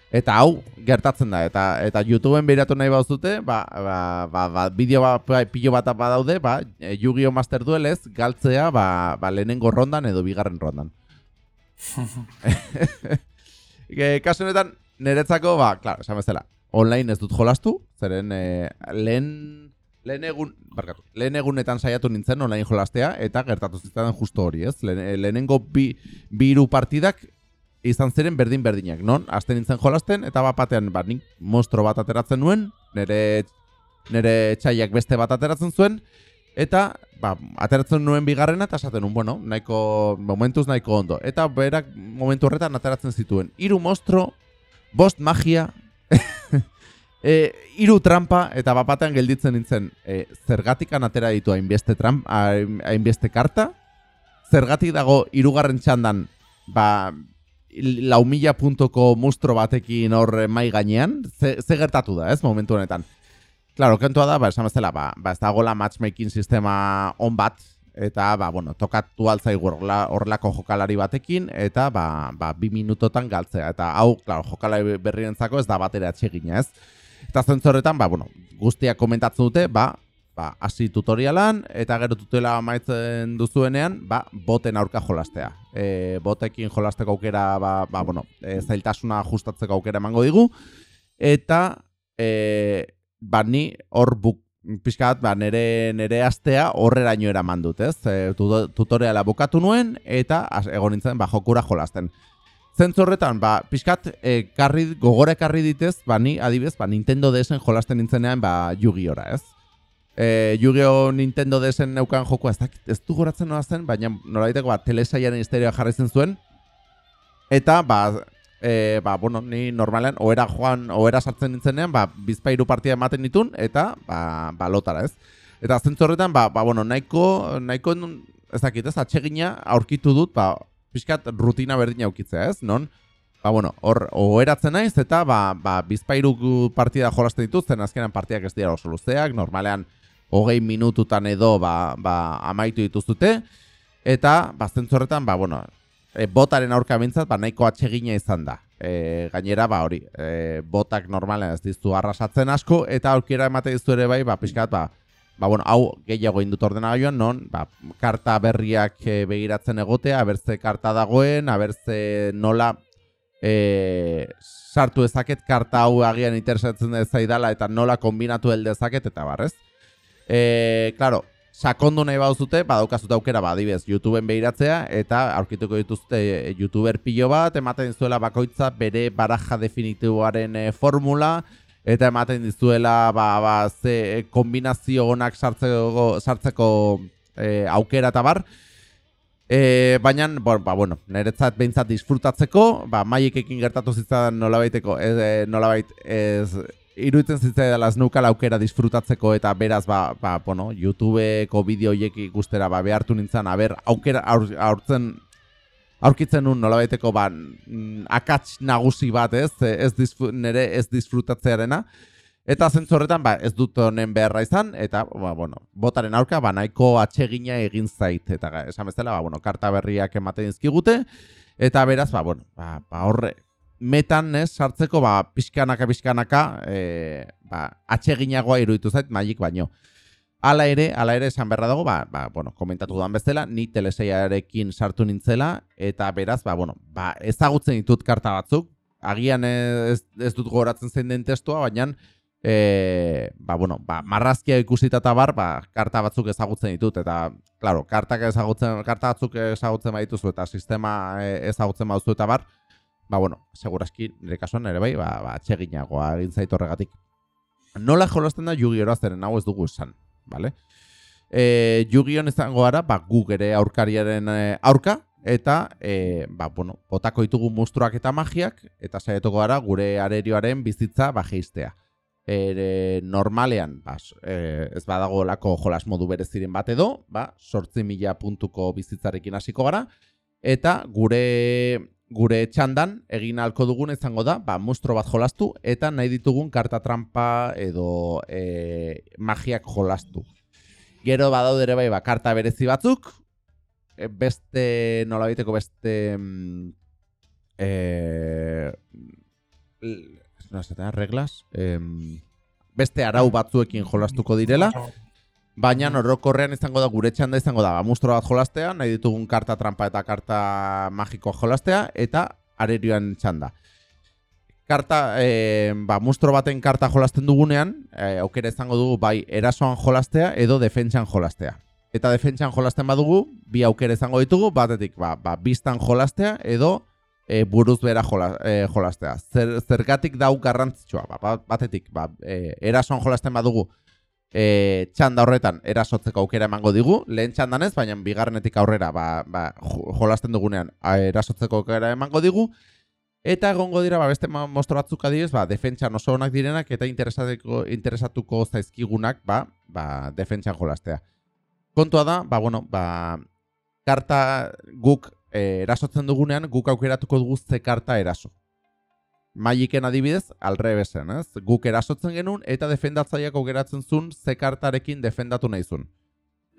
S1: Eta hau gertatzen da, eta eta YouTubeen behiratu nahi bauzute, ba, ba, ba, ba, bideo ba, ba, pilo bat badaude, ba, e, Yu-Gi-Oh! Master Duelez galtzea ba, ba, lehenengo rondan edo bigarren rondan. kasu honetan, niretzako, ba, klar, esan bezala, online ez dut jolastu, zeren e, lehen lehen egun, barkatu, lehen egunetan saiatu nintzen online jolastea, eta gertatu zitzaren justo hori, ez? lehenengo bi, bi iru partidak izan ziren berdin-berdinak, non? Azten nintzen jolasten, eta bat batean, ba, nik monstro bat ateratzen nuen, nire, nire txaiak beste bat ateratzen zuen, eta ba, ateratzen nuen bigarrena, eta esaten nuen, bueno, nahiko, momentuz nahiko ondo. Eta berak momentu horretan ateratzen zituen. Hiru monstro, bost magia, E, iru trampa eta bapatean gelditzen nintzen e, zergatikan atera ditu hainbeste tramp, hainbeste karta zergatik dago irugarren txandan ba, laumila puntoko mustro batekin hor mai gainean ze, ze gertatu da ez momentu honetan Claro, kentua da, ba, esan bezala, ba, ba, ez dago la matchmaking sistema on bat, eta, ba, bueno, tokatu altzai horrelako jokalari batekin, eta, ba, ba, bi minutotan galtzea. Eta, hau, claro, jokalari berrientzako ez da batera atxegina, ez? Eta zentzorretan, ba, bueno, guztiak komentatzen dute, ba, ba, hasi tutorialan, eta gero tutela maitzen duzuenean, ba, boten aurka jolastea. E, botekin jolasteko aukera, ba, ba, bueno, e, zailtasuna ajustatzeko aukera emango digu, eta, e, ba, ni hor buk, pixkat, ba, nere, nere astea horreraino eraman dut, ez? E, tutoriala bukatu nuen, eta egon nintzen, ba, jokura jolasten. Zentzu horretan, ba, pixkat, e, karri, gogore karri ditez, ba, ni, adibez, ba, Nintendo DS-en jolasten nintzenean, ba, Yu-Gi-Oh! ez? E, Yu-Gi-Oh! Nintendo DS-en neukan joko, ez, ez du goratzen nola zen, baina nolaiteko, ba, telesaiaren histeria jarri zen zuen, eta, ba, e, ba, bueno, ni normalen, oera joan, oera sartzen nintzenean, ba, bizpairu partia ematen ditun, eta, ba, ba lotara, ez? Eta zentzu horretan, ba, ba, bueno, nahiko, nahiko, ez dakit, ez, atsegina aurkitu dut, ba, pixkat rutina berdina aukitzea, ez? Non? Ba, bueno, hor, oheratzen naiz, eta, ba, ba bizpairu partida jolasten dituzten, azkenan partidak ez dira oso luzeak, normalean, hogei minututan edo, ba, ba, amaitu dituzute, eta, ba, zentzorretan, ba, bueno, e, botaren aurka bintzat, ba, nahiko atsegina izan da. E, gainera, ba, hori, e, botak normalean ez diztu arrasatzen asko, eta aurkera emate dizu ere bai, ba, pixkat, ba, ba, bueno, hau gehiago indut ordena joan, non, ba, karta berriak e, begiratzen egotea, abertze karta dagoen, abertze nola e, sartu ezaket karta hau agian interesatzen zaidala eta nola kombinatu el dezaket eta barrez. E, claro, sakondu nahi bauzute, badaukazute aukera badibez YouTubeen behiratzea eta aurkituko dituzte YouTuber pilo bat, ematen zuela bakoitza bere baraja definitiboaren formula, eta ematen dizuela ba, ba, ze kombinazio onak sartzeko, sartzeko e, aukera eta bar. E, Baina, bon, ba, bueno, niretzat behintzat disfrutatzeko, ba, maiekekin gertatu zitzaidan nolabaiteko, ez, nolabait ez, iruditzen zitzaidan las nukala aukera disfrutatzeko eta beraz, ba, ba, bueno, YouTubeko bideoiek ikustera ba, behartu nintzen, aber, aukera aurtzen aurkitzen nun nolabaiteko ba, mm, akats nagusi bat, ez? Ez disfru, nere ez disfrutatzearena. Eta zentzu horretan, ba, ez dut honen beharra izan, eta, ba, bueno, botaren aurka, ba, nahiko atsegina egin zait, eta esan bezala, ba, bueno, karta berriak ematen dizkigute, eta beraz, ba, bueno, ba, ba horre, metan, ez, sartzeko, ba, pixkanaka, pixkanaka, e, ba, atseginagoa iruditu zait, magik baino. Hala ere, hala ere esan berra dago, ba, ba, bueno, komentatu duan bezala, ni teleseiarekin sartu nintzela, eta beraz, ba, bueno, ba, ezagutzen ditut karta batzuk, agian ez, ez dut goratzen zein den testua, baina, e, ba, bueno, ba, marrazkia ikusita eta bar, ba, karta batzuk ezagutzen ditut, eta, claro, kartak ezagutzen, karta batzuk ezagutzen badituzu, eta sistema e, ezagutzen baduzu eta bar, ba, bueno, seguraski, nire kasuan ere bai, ba, ba, txeginagoa egin zaitu horregatik. Nola jolasten da yugi zeren hau ez dugu esan, bale? E, Yugi-On izango gara, ba, gu ere aurkariaren e, aurka, eta e, ba, bueno, botako ditugu mustruak eta magiak, eta saiatuko gara gure arerioaren bizitza bajeistea ere normalean ba, ez badago lako jolas modu bereziren bat edo, ba, sortzi mila puntuko bizitzarekin hasiko gara, eta gure gure txandan egin alko dugun izango da, ba, mustro bat jolastu, eta nahi ditugun karta trampa edo e, magiak jolastu. Gero badaude ere bai, ba, karta berezi batzuk, e, beste, nola beste... Mm, e, no reglas, em, beste arau batzuekin jolastuko direla, baina orokorrean izango da gure txanda izango da, ba, mustro bat jolastea, nahi ditugun karta trampa eta karta magikoa jolastea, eta arerioan txanda. Karta, e, ba, mustro baten karta jolasten dugunean, e, aukera izango dugu bai erasoan jolastea edo defentsan jolastea. Eta defentsan jolasten badugu, bi aukera izango ditugu, batetik, ba, ba, biztan jolastea edo e, buruz bera jola, e, jolastea. Zer, zergatik dau garrantzitsua, ba, ba batetik, ba, e, erasoan jolasten badugu, e, txanda horretan erasotzeko aukera emango digu, lehen txandan ez, baina bigarrenetik aurrera ba, ba, jolasten dugunean erasotzeko aukera emango digu, eta egongo dira ba, beste mostro batzuk adibidez, ba, defentsan oso onak direnak eta interesatuko, interesatuko zaizkigunak ba, ba, defentsan jolastea. Kontua da, ba, bueno, ba, karta guk e, erasotzen dugunean guk aukeratuko dugu ze karta eraso. Magiken adibidez, alrebesen, ez? Guk erasotzen genuen eta defendatzaileak aukeratzen zuen ze kartarekin defendatu nahi zuen.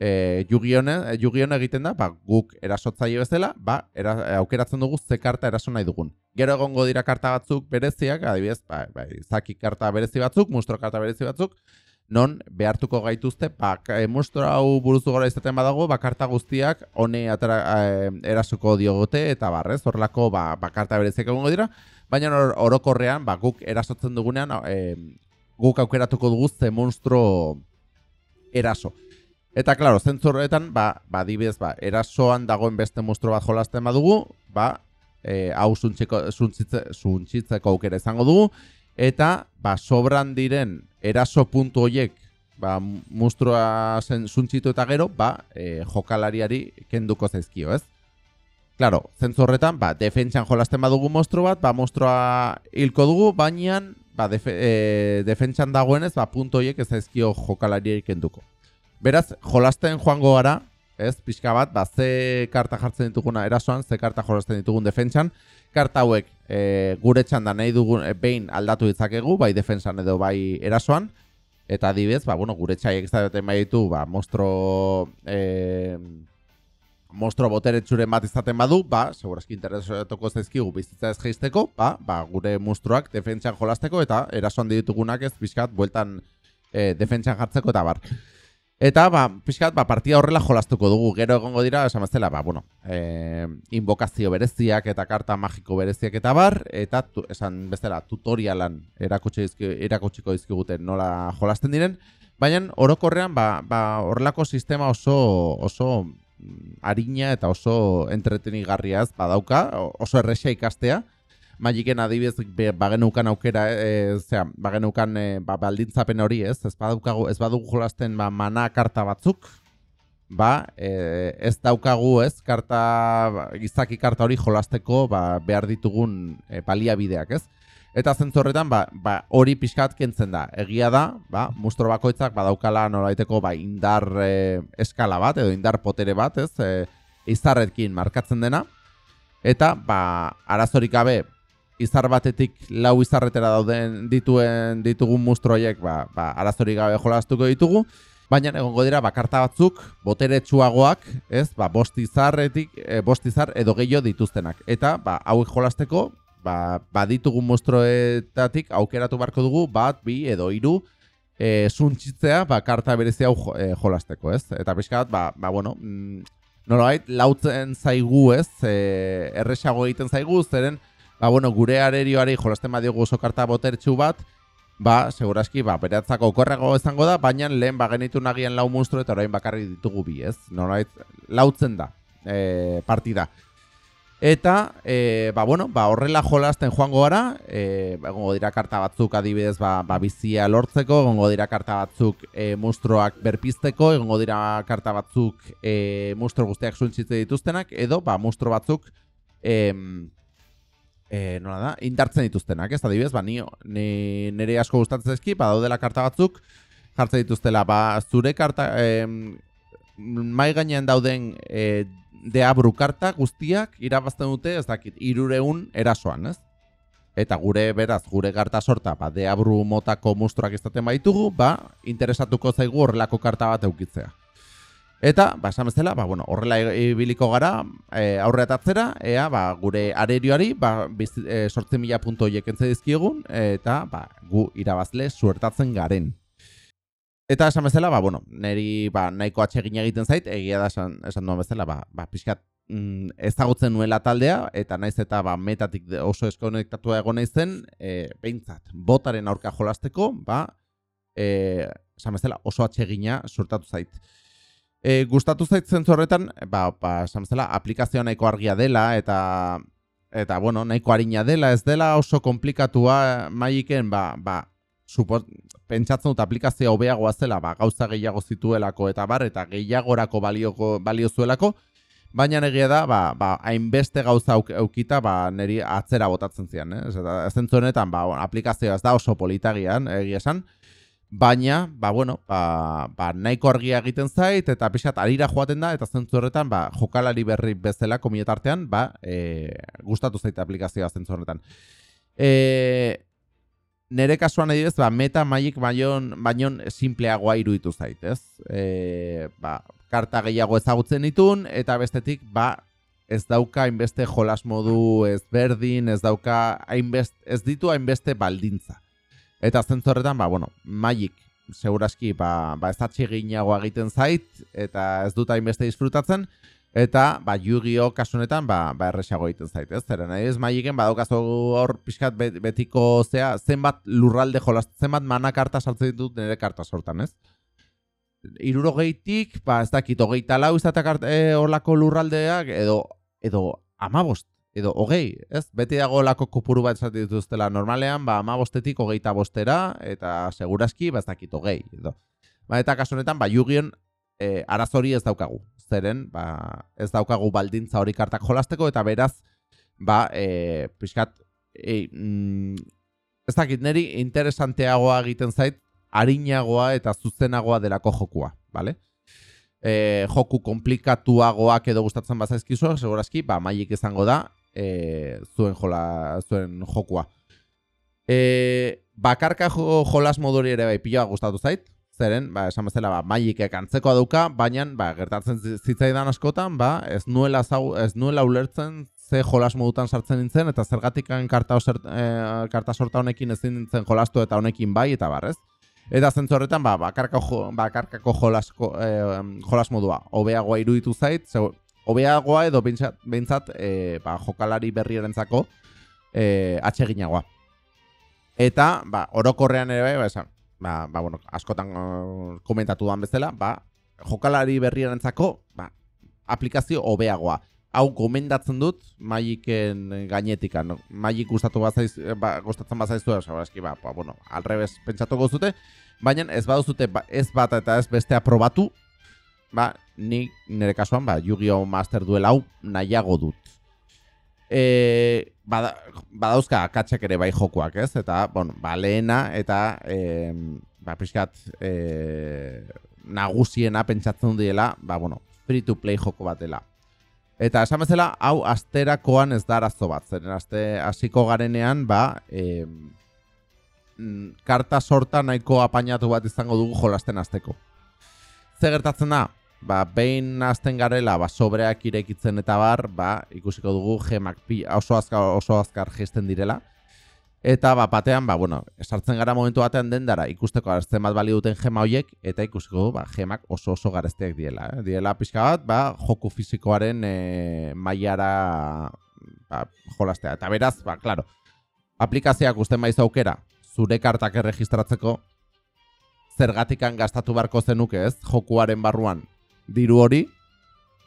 S1: E, Jugione, Jugione egiten da, ba, guk erasotzaile bezala, ba, era, aukeratzen dugu ze karta eraso nahi dugun. Gero egongo dira karta batzuk bereziak, adibidez, ba, ba, zaki karta berezi batzuk, mustro karta berezi batzuk, non behartuko gaituzte ba, e, hau buruzu gora izaten badago bakarta guztiak hone atara, e, erasuko diogote eta barrez horrelako ba, bakarta berezek egongo dira baina orokorrean ba, guk erasotzen dugunean e, guk aukeratuko dugu ze monstro eraso eta klaro zentzorretan ba, ba, dibidez, ba, erasoan dagoen beste monstro bat jolasten badugu ba, e, hau zuntzitzeko aukera izango dugu eta ba, sobran diren eraso puntu horiek ba, zen zuntzitu eta gero, ba, e, jokalariari kenduko zaizkio, ez? Claro, zentzu horretan, ba, defentsan jolasten badugu mostro bat, ba, mostroa hilko dugu, baina ba, defe, e, defentsan dagoenez, ba, puntu horiek ez zaizkio jokalariari kenduko. Beraz, jolasten joango gara, ez, pixka bat, ba, ze karta jartzen dituguna erasoan, ze karta jolasten ditugun defentsan, karta hauek e, gure txanda nahi dugun e, behin aldatu ditzakegu, bai defensan edo bai erasoan, eta adibidez, ba, bueno, gure txaiek da bai ditu, ba, mostro, e, mostro boteretsuren bat izaten badu, ba, segurazki interesatuko zaizkigu bizitza ez geizteko, ba, ba, gure mostroak defentsan jolasteko, eta erasoan ditugunak ez bizkat, bueltan e, defentsan jartzeko, eta bar. Eta, ba, pixkat, ba, partida horrela jolastuko dugu. Gero egongo dira, esan bezala, ba, bueno, e, invokazio bereziak eta karta magiko bereziak eta bar, eta, tu, esan bezala, tutorialan erakutsiko dizkiguten nola jolasten diren, baina orokorrean, ba, ba, horrelako sistema oso, oso harina eta oso entretenigarriaz badauka, oso erresa ikastea, Magiken adibidez bagenukan aukera, e, zera, bagenukan e, ba, baldintzapen hori, ez? Ez badukagu, ez badugu jolasten ba, mana karta batzuk, ba, e, ez daukagu, ez? Karta, gizaki karta hori jolasteko ba, behar ditugun e, baliabideak, ez? Eta zentzorretan, ba, ba, hori pixkat kentzen da. Egia da, ba, mustro bakoitzak badaukala nolaiteko ba, indar e, eskala bat, edo indar potere bat, ez? E, izarretkin markatzen dena. Eta, ba, arazorik gabe, izar batetik lau izarretera dauden dituen ditugun mustroiek ba, ba, arazorik gabe jolastuko ditugu, baina egongo dira bakarta batzuk boteretsuagoak, ez? Ba, bost izarretik, e, bost izar edo gehiago dituztenak. Eta ba, hauek jolasteko, ba, baditugun mustroetatik aukeratu barko dugu bat, bi edo hiru e, zuntzitzea ba, karta berezi hau e, jolasteko, ez? Eta pixkat, ba, ba bueno, mm, nolabait, lautzen zaigu, ez? E, erresago egiten zaigu, zeren, ba, bueno, gure arerioari jolasten badiogu oso karta botertxu bat, ba, seguraski, ba, bereatzako okorrago izango da, baina lehen ba, genitu nagian lau monstru eta orain bakarri ditugu bi, ez? Nolait, lautzen da e, partida. Eta, e, ba, bueno, ba, horrela jolasten joango gara, e, gongo dira karta batzuk adibidez ba, ba, bizia lortzeko, gongo dira karta batzuk e, monstruak berpizteko, gongo dira karta batzuk e, monstru guztiak suntxitze dituztenak, edo, ba, monstru batzuk, e, e, nola da, indartzen dituztenak, ez? Adibidez, ba, ni, ni nire asko gustatzen ezki, ba, daudela karta batzuk, jartzen dituztela, ba, zure karta, e, mai gainean dauden e, deabru karta guztiak irabazten dute, ez dakit, irureun erasoan, ez? Eta gure, beraz, gure karta sorta, ba, deabru motako musturak izaten baitugu, ba, interesatuko zaigu horrelako karta bat eukitzea. Eta, ba, esan bezala, ba, bueno, horrela ibiliko gara, e, aurre atatzera, ea, ba, gure arerioari, ba, e, sortzen mila punto jekentze dizkiegun, eta, ba, gu irabazle suertatzen garen. Eta, esan bezala, ba, bueno, neri, ba, nahiko atsegin egiten zait, egia da, esan, esan duen bezala, ba, ba, pixkat, mm, ezagutzen nuela taldea, eta naiz eta, ba, metatik oso eskonektatu egon naizen, e, behintzat, botaren aurka jolasteko, ba, e, esan bezala, oso atsegina suertatu zait. E, gustatu zait zentzu horretan, ba, ba, samzela, aplikazioa nahiko argia dela, eta, eta bueno, nahiko harina dela, ez dela oso komplikatua maiken, ba, ba, supos, pentsatzen dut aplikazioa hobeagoa zela, ba, gauza gehiago zituelako, eta bar, eta gehiagorako balioko, balio zuelako, baina negia da, ba, ba, hainbeste gauza aukita, ba, neri atzera botatzen zian, eh? ez zentzu honetan, ba, aplikazioa ez da oso politagian, egia esan, Baina, ba, bueno, ba, ba, nahiko argia egiten zait, eta pixat, arira joaten da, eta zentzu horretan, ba, jokalari berri bezala komietartean, ba, e, gustatu zait aplikazioa zentzu horretan. E, nere kasuan edibez, ba, meta maik baion, baion simpleagoa iruditu zait, ez? E, ba, karta gehiago ezagutzen ditun, eta bestetik, ba, ez dauka hainbeste jolas modu ez berdin, ez dauka hainbeste, ez ditu hainbeste baldintza. Eta zentzorretan, ba, bueno, Magic, seguraski, ba, ba ez egiten zait, eta ez dut hainbeste disfrutatzen, eta, ba, Yu-Gi-Oh! kasunetan, ba, ba erresago egiten zait, ez? Zeren, ez Magicen, badaukazu hor pixkat betiko, zea, zenbat lurralde jolaz, zenbat mana karta ditut nire karta sortan, ez? Iruro gehitik, ba, ez dakit, hogeita lau izatak eh, horlako lurraldeak, edo, edo, amabost, edo hogei, ez? Beti dago lako kopuru bat esatik dituztela normalean, ba, ama bostetik hogeita bostera, eta seguraski, ba, ez dakit hogei, edo. Ba, eta kasu honetan, ba, jugion e, arazori ez daukagu. Zeren, ba, ez daukagu baldintza hori kartak jolasteko, eta beraz, ba, e, pixkat, e, mm, ez dakit, neri interesanteagoa egiten zait, harinagoa eta zuzenagoa delako jokua, bale? E, joku komplikatuagoak edo gustatzen bazaizkizu, segurazki, ba, maik izango da, e, zuen jola, zuen jokua. E, bakarka jo, jolas moduri ere bai piloa gustatu zait, zeren, ba, esan bezala, ba, magikek antzeko dauka, baina, ba, gertatzen zitzaidan askotan, ba, ez nuela, zau, ez nuela ulertzen ze jolas modutan sartzen nintzen, eta zergatik karta, oser, e, karta sorta honekin ezin nintzen jolastu eta honekin bai, eta barrez. Eta zentzu horretan, ba, bakarkako, bakarkako jolasko, e, jolas modua, hobeagoa iruditu zait, hobeagoa edo behintzat e, ba, jokalari berrierentzako e, atseginagoa. Eta, ba, orokorrean ere bai, ba, esan, ba, ba, bueno, askotan uh, komentatu duan bezala, ba, jokalari berrierentzako ba, aplikazio hobeagoa. Hau gomendatzen dut Magiken gainetikan. Magik gustatu bazaiz, ba, gustatzen bazaizu, ba, eski, ba, ba, bueno, alrebez pentsatuko zute, baina ez baduzute ba, ez bat eta ez beste aprobatu, ba, ni nire kasuan, ba, Yu-Gi-Oh! Master Duel hau nahiago dut. E, bada, badauzka akatsak ere bai jokuak, ez? Eta, bueno, ba, lehena, eta, e, ba, pixkat, e, nagusiena pentsatzen diela, ba, bueno, free to play joko batela. Eta esan bezala, hau asterakoan ez da arazo bat. Zeren aste hasiko garenean, ba, e, karta sorta nahiko apainatu bat izango dugu jolasten azteko. Ze gertatzen da, ba, behin azten garela, ba, sobreak irekitzen eta bar, ba, ikusiko dugu gemak oso azkar, oso azkar gesten direla. Eta ba, batean, ba, bueno, esartzen gara momentu batean dendara ikusteko azten bat bali duten gema horiek, eta ikusiko dugu, ba, gemak oso oso garesteak diela. Eh? Diela pixka bat, ba, joku fizikoaren e, maiara ba, jolastea. Eta beraz, ba, klaro, aplikazioak usten baiz aukera, zure kartak erregistratzeko, zergatikan gastatu barko zenuke ez, jokuaren barruan diru hori,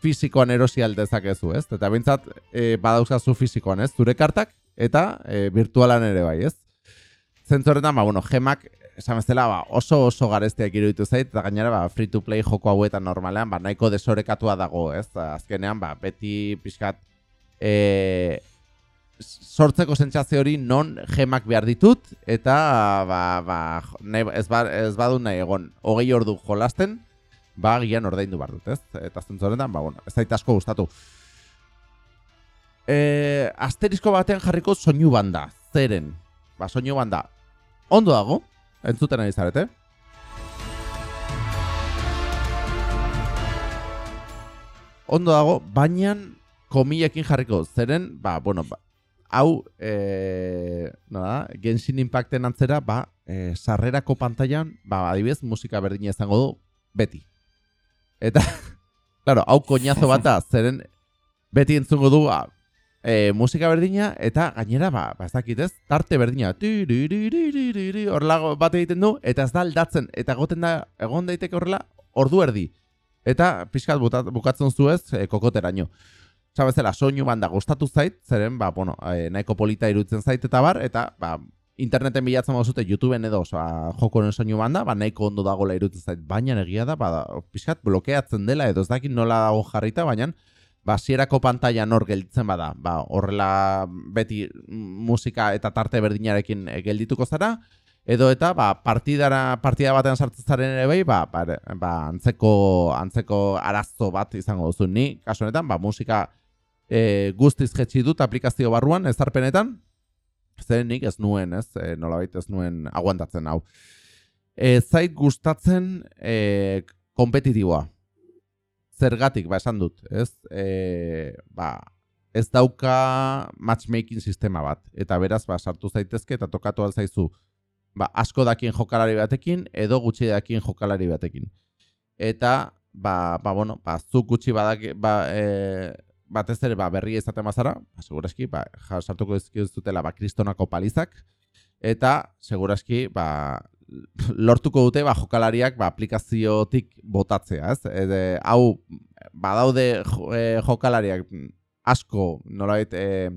S1: fizikoan erosi aldezakezu ez, eta bintzat e, badauzkazu fizikoan ez, zure kartak, eta e, virtualan ere bai ez. Zentzoretan, ba, bueno, gemak, esan bezala, ba, oso oso garestiak iruditu zait, eta gainera, ba, free to play joko hauetan normalean, ba, nahiko desorekatua dago, ez? Azkenean, ba, beti pixkat, e, sortzeko sentsazio hori non gemak behar ditut eta ba, ba, ez, ba, ez badu nahi egon hogei ordu jolasten ba gian ordaindu behar dut ez? Eta zentzoretan ba, bueno, ez daita asko gustatu. E, asterisko batean jarriko soinu banda. Zeren? Ba, soinu banda ondo dago entzuten ari zarete. Ondo dago baina komilekin jarriko. Zeren? Ba, bueno, ba, hau, e, nola, Genshin Impacten antzera, ba, e, sarrerako pantailan, ba, adibidez, musika berdina izango du, beti. Eta, claro, hau koñazo bata, zeren, beti entzungo du, ba, e, musika berdina, eta gainera, ba, ba ez dakit ez, tarte berdina, horrela bat egiten du, eta ez da aldatzen, eta goten da, egon daiteke horrela, ordu erdi. Eta, pixkat bukatzen zuez, e, kokoteraino. Zabezela, soinu banda gustatu zait, zeren, ba, bueno, e, nahiko polita irutzen zait eta bar, eta, ba, interneten bilatzen mazute, YouTubeen edo, ba, jokoren soinu banda, ba, nahiko ondo dagoela irutzen zait, baina egia da, ba, pixkat, blokeatzen dela, edo ez dakit nola dago jarrita, baina, ba, zierako pantalla nor gelditzen bada, ba, horrela beti musika eta tarte berdinarekin geldituko zara, edo eta, ba, partidara, partida batean sartzen zaren ere bai, ba, ba, ba, antzeko, antzeko arazo bat izango duzu, ni, kasu honetan, ba, musika, e, guztiz jetxi dut aplikazio barruan ezarpenetan zen nik ez nuen, ez, e, nolabait ez nuen aguantatzen hau. E, zait gustatzen e, kompetitiboa. Zergatik, ba, esan dut, ez? E, ba, ez dauka matchmaking sistema bat. Eta beraz, ba, sartu zaitezke eta tokatu alzaizu ba, asko dakien jokalari batekin edo gutxi dakien jokalari batekin. Eta, ba, ba bueno, ba, zu gutxi badak, ba, e, batez ere ba, berri izaten bazara, ba, seguraski, ba, sartuko dutela ba, kristonako palizak, eta seguraski ba, lortuko dute ba, jokalariak ba, aplikaziotik botatzea. Ez? Ede, hau, badaude e, jokalariak asko nolait e,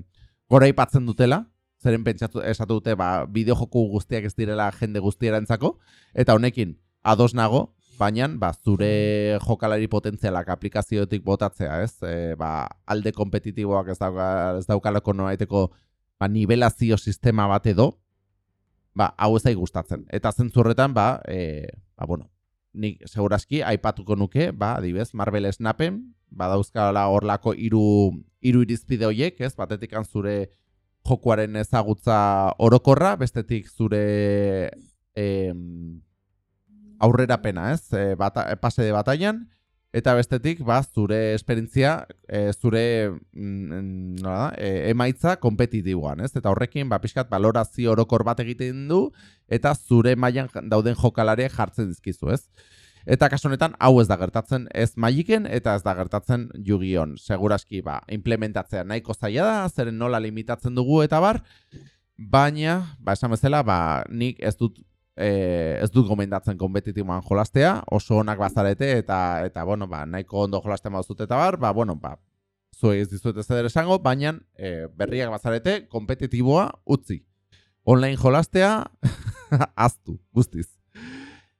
S1: gora ipatzen dutela, zeren pentsatu esatu dute ba, bideo joku guztiak ez direla jende guztiera entzako, eta honekin ados nago, baina ba, zure jokalari potentzialak aplikazioetik botatzea, ez? E, ba, alde kompetitiboak ez, dauka, ez daukalako noaiteko ba, nivelazio sistema bat edo, ba, hau ez gustatzen. Eta zentzurretan, ba, e, ba, bueno, nik segurazki aipatuko nuke, ba, adibez, Marvel Snapen, ba, dauzkala horlako iru, iru irizpide horiek, ez? Batetik zure jokuaren ezagutza orokorra, bestetik zure... Em, aurrera pena, ez? E, bata, pase de bataian, eta bestetik, ba, zure esperientzia, e, zure mm, nola da, e, emaitza kompetitiboan, ez? Eta horrekin, ba, pixkat, balorazio orokor bat egiten du, eta zure mailan dauden jokalare jartzen dizkizu, ez? Eta kasu honetan hau ez da gertatzen ez Magiken eta ez da gertatzen Yu-Gi-Oh. Segurazki ba implementatzea nahiko zaila da, zeren nola limitatzen dugu eta bar, baina ba esan bezala ba nik ez dut e, ez dut gomendatzen kompetitiboan jolastea, oso onak bazarete eta eta bueno, ba, nahiko ondo jolastea mazut eta bar, ba, bueno, ba, zuei ez dizuet ez esango, baina e, berriak bazarete kompetitiboa utzi. Online jolastea aztu, guztiz.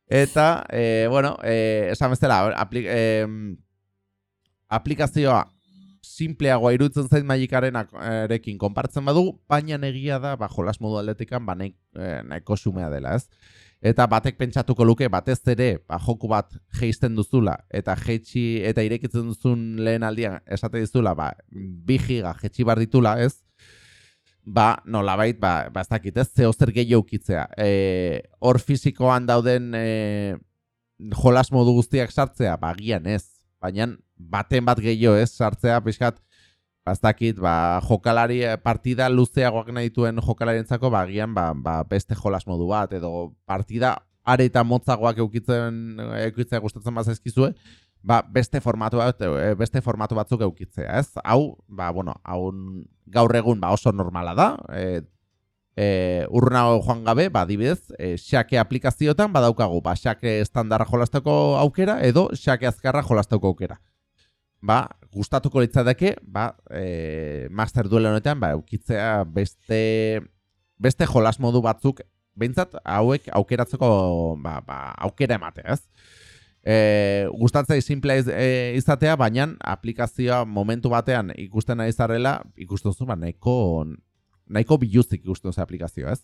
S1: Eta, e, bueno, e, esan bezala, aplik, e, aplikazioa simpleagoa iruditzen zait magikaren erekin konpartzen badu, baina egia da, ba, jolas modu aldetikan, ba, nahi, eh, nahiko sumea dela, ez? Eta batek pentsatuko luke, batez ere, ba, joku bat geisten duzula, eta jetxi, eta irekitzen duzun lehen aldian, esate dizula, ba, bi giga jetxi bar ditula, ez? Ba, nolabait, ba, ba ez dakit, ez, zeo zer gehiago ukitzea. E, hor fizikoan dauden e, jolas modu guztiak sartzea, ba, gian ez. Baina baten bat gehiago ez sartzea, pixkat, Bastakit, ba, jokalari eh, partida luzeagoak nahi duen jokalarientzako ba, gian, ba, ba, beste jolas modu bat, edo partida are eta motzagoak eukitzen, eukitzea gustatzen bazaizkizue, ba, beste formatu bat, eh, beste formatu batzuk eukitzea, ez? Hau, ba, bueno, hau gaur egun ba, oso normala da, e, e, urrunago joan gabe, ba, dibidez, e, xake aplikazioetan badaukagu, ba, xake estandarra jolasteko aukera, edo xake azkarra jolasteko aukera ba, gustatuko litzateke, ba, e, master duel honetan, ba, eukitzea beste, beste jolas modu batzuk, behintzat, hauek aukeratzeko, ba, ba, aukera ematea, ez? E, gustatzea simplea iz, e, izatea, baina aplikazioa momentu batean ikusten nahi zarela, ikusten zu, ba, nahiko, nahiko biluzik ikusten zu aplikazioa, ez?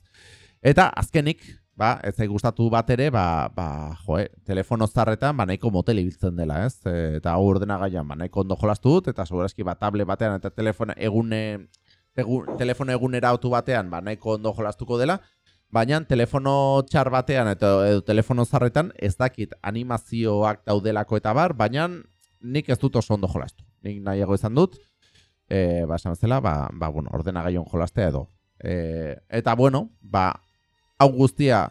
S1: Eta, azkenik, ba, ez zai gustatu bat ere, ba, ba, jo, telefono zarretan, ba, nahiko motel ibiltzen dela, ez? E, eta hau ordena gaian, ba, nahiko ondo jolastu dut, eta segurazki, ba, tablet batean, eta telefono egune, egun, telefono egunera autu batean, ba, nahiko ondo jolastuko dela, baina telefono txar batean, eta edo telefono zarretan, ez dakit animazioak daudelako eta bar, baina nik ez dut oso ondo jolastu. Nik nahiago izan dut, e, ba, esan zela, ba, ba, bueno, ordena gaion jolastea edo. E, eta, bueno, ba, hau guztia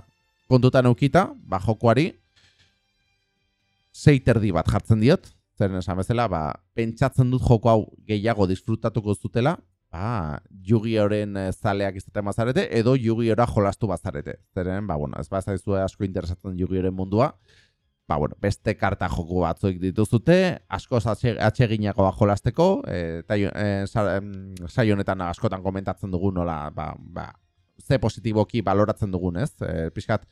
S1: kontutan eukita, ba, jokoari, zeiterdi bat jartzen diot, zeren esan bezala, ba, pentsatzen dut joko hau gehiago disfrutatuko zutela, ba, jugi horren eh, zaleak izaten bazarete, edo jugi jolastu bazarete. Zeren, ba, bueno, ez bazaizu asko interesatzen jugi horren mundua, ba, bueno, beste karta joko batzuek dituzute, asko atseginagoa jolasteko, eta e, e, honetan askotan komentatzen dugu nola, ba, ba, ze positiboki baloratzen dugun, ez? E, pixkat,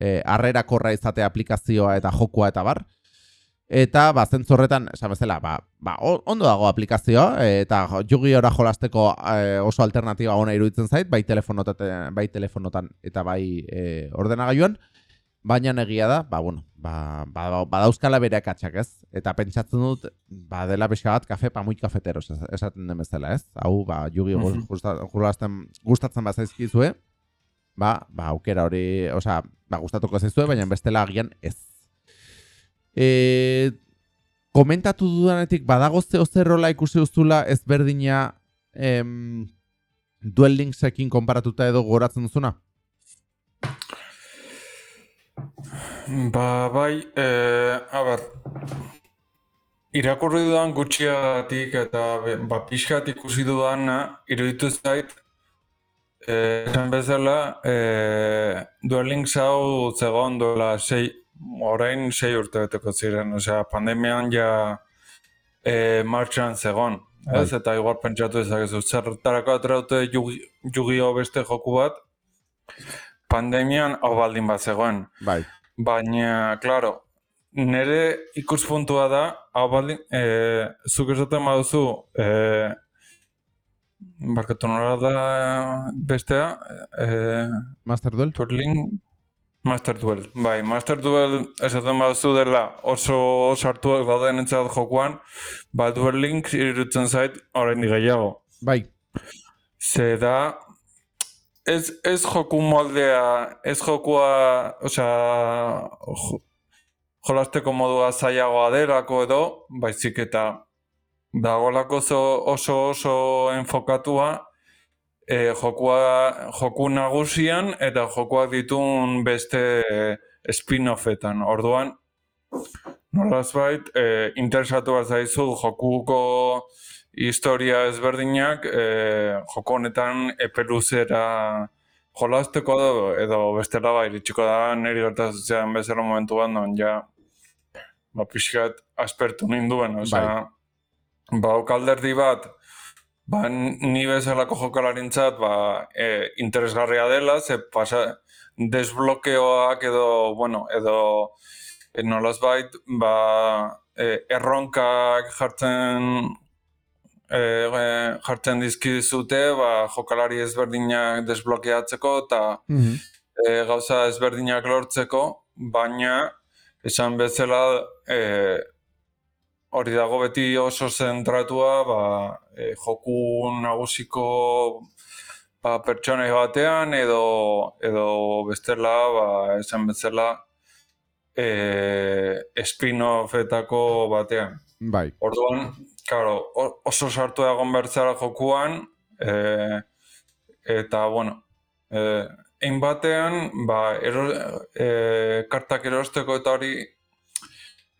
S1: e, arrera korra izate aplikazioa eta jokoa eta bar. Eta, ba, zentzorretan, esan bezala, ba, ba, ondo dago aplikazioa, eta jugi ora jolasteko e, oso alternatiba ona iruditzen zait, bai telefonotan, bai telefonotan eta bai e, ordenagailuan. Baina egia da, ba, bueno, ba, ba, ba bere akatsak, ez? Eta pentsatzen dut, ba, dela pixka bat, kafe pamuik kafeteros, esaten den bezala, ez? Hau, ba, jugi mm -hmm. gustatzen bazaizkizue, ba, ba, aukera hori, osea, ba, gustatuko zaizue, baina bestela agian ez. E, komentatu dudanetik, badago zeo zerrola ikusi duzula ezberdina em, Duel Linksekin konparatuta edo goratzen duzuna?
S2: Ba, bai, e, a ber, irakurri dudan gutxiatik eta ba, pixkat ikusi dudan iruditu zait, e, esan bezala, e, dueling zau zegoen duela sei, orain sei urte beteko ziren, osea, pandemian ja e, martxan zegoen. Ez, bai. eta igual pentsatu ezakezu, zertarako atraute jugi beste joku bat, pandemian hau baldin bat zegoen.
S1: Bai.
S2: Baina, klaro, nire ikuspuntua da, hau baldin, e, zuk esaten baduzu, e, barkatu nora da bestea, e,
S1: Master Duel?
S2: Turling, Master Duel, bai, Master Duel esaten baduzu dela oso sartuak dauden entzat jokuan, ba Duel Link irutzen zait orain gehiago.
S1: Bai.
S2: Ze da, ez, ez joku moldea, ez jokua, osea, jolasteko modua zailagoa delako edo, baizik eta dagoelako oso oso enfokatua e, jokua, joku nagusian eta jokuak ditun beste spin-offetan. Orduan, nolaz bait, e, interesatu bat zaizu jokuko historia ezberdinak e, joko honetan epeluzera jolazteko edo, edo bestela bai, iritsiko da niri gertatzen bezala momentu bat, non ja ba, pixkat aspertu ninduen, oza, bai. ba, okalderdi bat, ba, ni bezalako jokalarintzat, ba, e, interesgarria dela, ze pasa, desblokeoak edo, bueno, edo e, nolaz bait, ba, e, erronkak jartzen e, e, jartzen dizkizute, ba, jokalari ezberdinak desblokeatzeko eta
S1: Mhm.
S2: e, gauza ezberdinak lortzeko, baina esan bezala e, hori dago beti oso zentratua ba, e, joku nagusiko ba, pertsonei batean edo, edo bestela ba, esan bezala e, spin-offetako batean.
S1: Bai.
S2: Orduan, claro, oso sartu egon bertzara jokuan, e, eta, bueno, e, ein batean, ba, ero, e, kartak erosteko eta hori,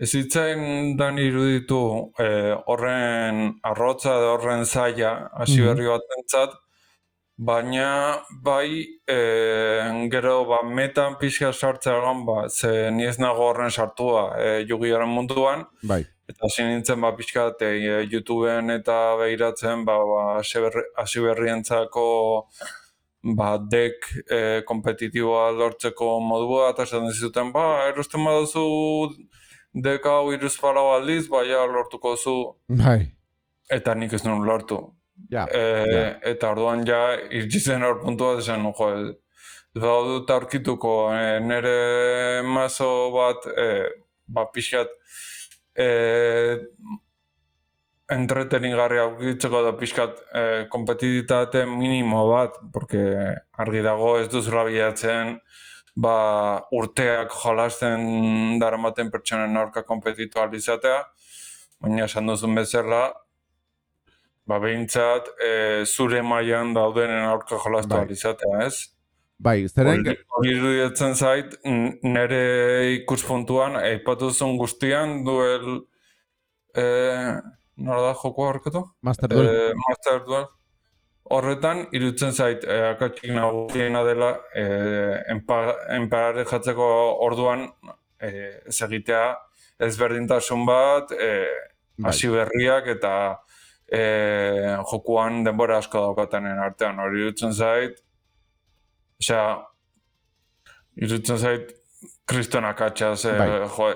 S2: ez hitzain dan iruditu e, horren arrotza edo horren zaila, hasi
S1: Mhm.
S2: berri batentzat, baina bai e, gero ba, metan pixka sartzea egon, ba, ze ni ez nago horren sartua e, Yu-Gi-Oh-ren munduan,
S1: Bai.
S2: Eta hasi nintzen ba pixka e, YouTubeen eta behiratzen ba, ba hasi berri, berrientzako ba deck e, kompetitiboa lortzeko modua eta esaten zuten ba erosten baduzu deck hau hiruzpalau aldiz baia lortuko zu
S1: Bai.
S2: eta nik ez nuen lortu.
S1: Ja.
S2: E,
S1: ja.
S2: Eta orduan ja iritsi zen hor puntua esan jo ez badut aurkituko e, nire mazo bat e, ba pixkat e, entretenigarri aurkitzeko da pixkat e, kompetitate minimo bat, porque argi dago ez duzula bilatzen ba, urteak jolasten daramaten pertsonen aurka kompetitu izatea, baina esan duzun bezala, ba, behintzat e, zure mailan daudenen aurka jolastu
S1: Bai.
S2: izatea, ez?
S1: Bai, zeren...
S2: Iruditzen zait, nire ikuspuntuan, aipatu zuen guztian, duel, e, nola da joko horretu?
S1: Master Duel.
S2: E, Master Duel. Horretan, iruditzen zait, e, akatsik nagusiena dela, e, enpa- enparare jatzeko orduan, e, ez egitea, ezberdintasun bat, e,
S1: Bai.
S2: hasi berriak eta e, jokuan denbora asko daukatanen artean. Hori iruditzen zait, osea, iruditzen zait kriston akatsa, ze,
S1: Bai.
S2: jo,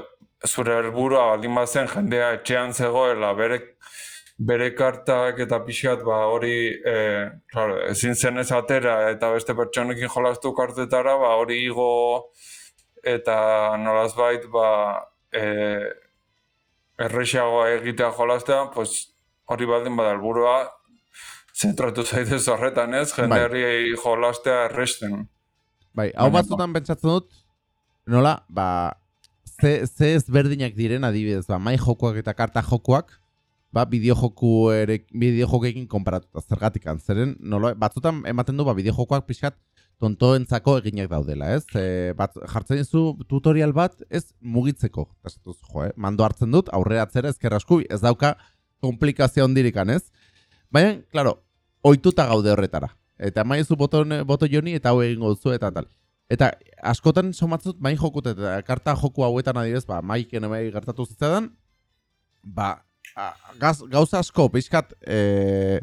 S2: zure helburua baldin bazen jendea etxean zegoela bere bere kartak eta pixkat ba hori e, claro, ezin zen ez atera eta beste pertsonekin jolastu kartetara ba hori igo eta nolazbait ba e, errexagoa egitea jolastea, pues hori baldin bada helburua zentratu zaitez horretan ez, jendeari jolastea erresten.
S1: Bai, hau batzutan pentsatzen dut, nola, ba, ze, ze ezberdinak diren adibidez, ba, mai jokoak eta karta jokoak, ba, bideojoku ere, bideojokekin konparatuta, zergatik zeren, nola, batzutan ematen du, ba, bideojokoak pixkat tontoentzako eginak daudela, ez? E, bat, jartzen dizu tutorial bat, ez mugitzeko, eta esatuz, jo, eh? mando hartzen dut, aurrera atzera, ezkerra eskubi, ez dauka komplikazio hondirikan, ez? Baina, claro, ohituta gaude horretara. Eta maizu boto, boto joni eta hau egingo duzu eta tal. Eta askotan somatzut main jokut eta karta joku hauetan adibidez, ba, maiken emai gertatu zitzadan, ba, gaz, gauza asko, pixkat, e,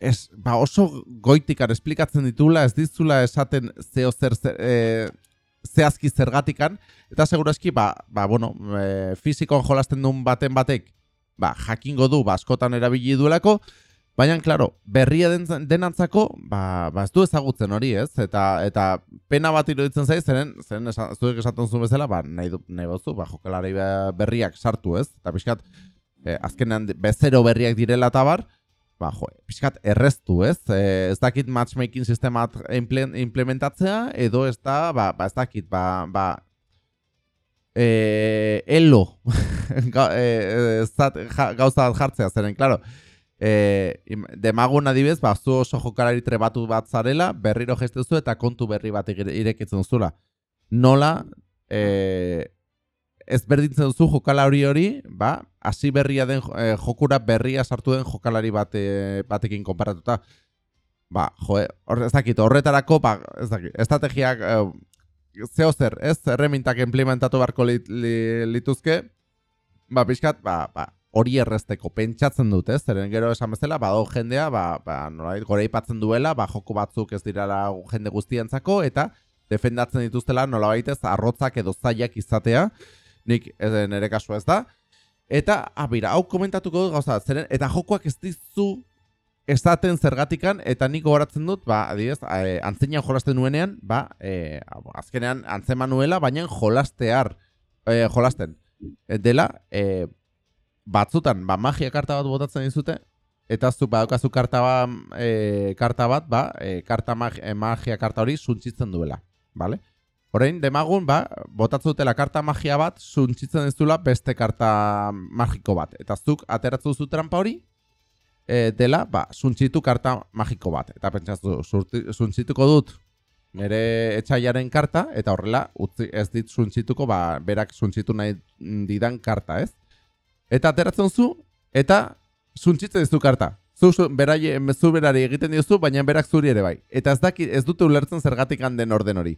S1: ez, ba, oso goitikan esplikatzen ditula, ez dizula esaten zeo zer, zer e, zehazki zergatikan, eta seguraski, ba, ba bueno, e, fizikoan jolasten duen baten batek, ba, jakingo du, ba, askotan erabili duelako, Baina, klaro, berria den, denantzako, ba, ba ez du ezagutzen hori, ez? Eta, eta pena bat iruditzen zaiz, zeren, zeren esan, zuek esaten zuen bezala, ba, nahi, du, nahi bozu, ba, jokalari be- berriak sartu, ez? Eta pixkat, eh, azkenean bezero berriak direla eta bar, ba, jo, pixkat erreztu, ez? Eh, ez dakit matchmaking sistemat imple- implementatzea, edo ez da, ba, ba ez dakit, ba, ba, eh, elo, Ga, eh, ez dat, ja, gauza bat jartzea, zeren, klaro, im- demagun adibidez, ba, zu oso jokalari trebatu bat zarela, berriro gestezu eta kontu berri bat ire- irekitzen zula. Nola, eh, ez berdintzen duzu jokalari hori, ba, hasi berria den eh, jokura berria sartu den jokalari bat, eh, batekin konparatuta. Ba, jo, hor, ez dakit, horretarako, ba, ez dakit, estrategiak, eh, zeo zer, ez, erremintak implementatu beharko lit, li, lituzke, ba, pixkat, ba, ba, hori errezteko pentsatzen dut, ez? Zeren gero esan bezala, badago jendea, ba, ba, nolait, gore ipatzen duela, ba, joko batzuk ez dirala jende guztientzako, eta defendatzen dituztela nolabait ez arrotzak edo zailak izatea, nik ez nere kasua ez da, Eta, abira, hau komentatuko dut gauza, zeren, eta jokoak ez dizu esaten zergatikan, eta nik gogoratzen dut, ba, adibidez, e, antzenean jolasten nuenean, ba, e, azkenean antzeman nuela, baina jolastear, e, jolasten. Dela, e, batzutan, ba, magia karta bat botatzen dizute, eta zu, badaukazu karta, ba, e, karta bat, ba, e, karta magia, magia karta hori suntzitzen duela, bale? Horein, demagun, ba, botatzen dutela karta magia bat, suntzitzen ez beste karta magiko bat. Eta zuk, ateratzen duzu trampa hori, e, dela, ba, suntzitu karta magiko bat. Eta pentsatzu, suntzituko dut nire etxaiaren karta, eta horrela, utzi, ez dit suntzituko, ba, berak suntzitu nahi didan karta, ez? Eta ateratzen zu, eta suntzitzen dizu karta. Zu, zu, berai, zu berari egiten diozu, baina berak zuri ere bai. Eta ez, daki, ez dute ulertzen zergatik handen orden hori.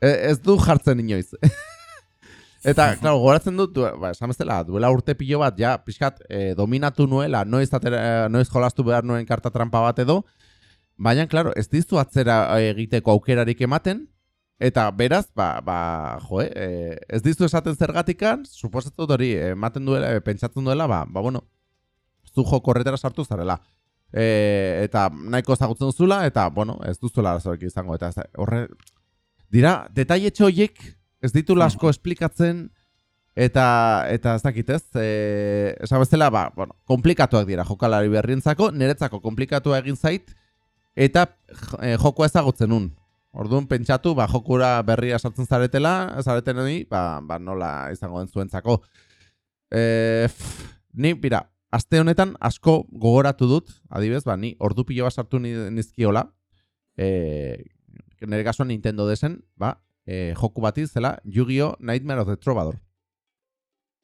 S1: E, ez du jartzen inoiz. Eta, claro, goratzen dut, ba, esan bezala, duela urte pilo bat, ja, pixkat, e, dominatu nuela, noiz, atera, noiz jolastu behar nuen karta trampa bat edo, baina, claro, ez dizu atzera egiteko aukerarik ematen, eta beraz, ba, ba jo, e, ez dizu esaten zergatikan, suposatu hori, ematen duela, e, pentsatzen duela, ba, ba, bueno, zu jo korretera sartu zarela. E, eta nahiko ezagutzen zula, eta, bueno, ez duzuela arazorik izango, eta horre, dira, detaietxo horiek ez ditu lasko mm. esplikatzen eta eta ez dakit ez eh bezala ba bueno komplikatuak dira jokalari berrientzako niretzako komplikatua egin zait eta e, jokoa ezagutzen un Orduan pentsatu ba jokura berria sartzen zaretela zareten hori ba, ba nola izango den zuentzako eh ni bira aste honetan asko gogoratu dut adibez ba ni ordu pilo bat sartu nizkiola eh nere kasuan Nintendo desen ba e, joku bati zela Yu-Gi-Oh! Nightmare of the Trovador.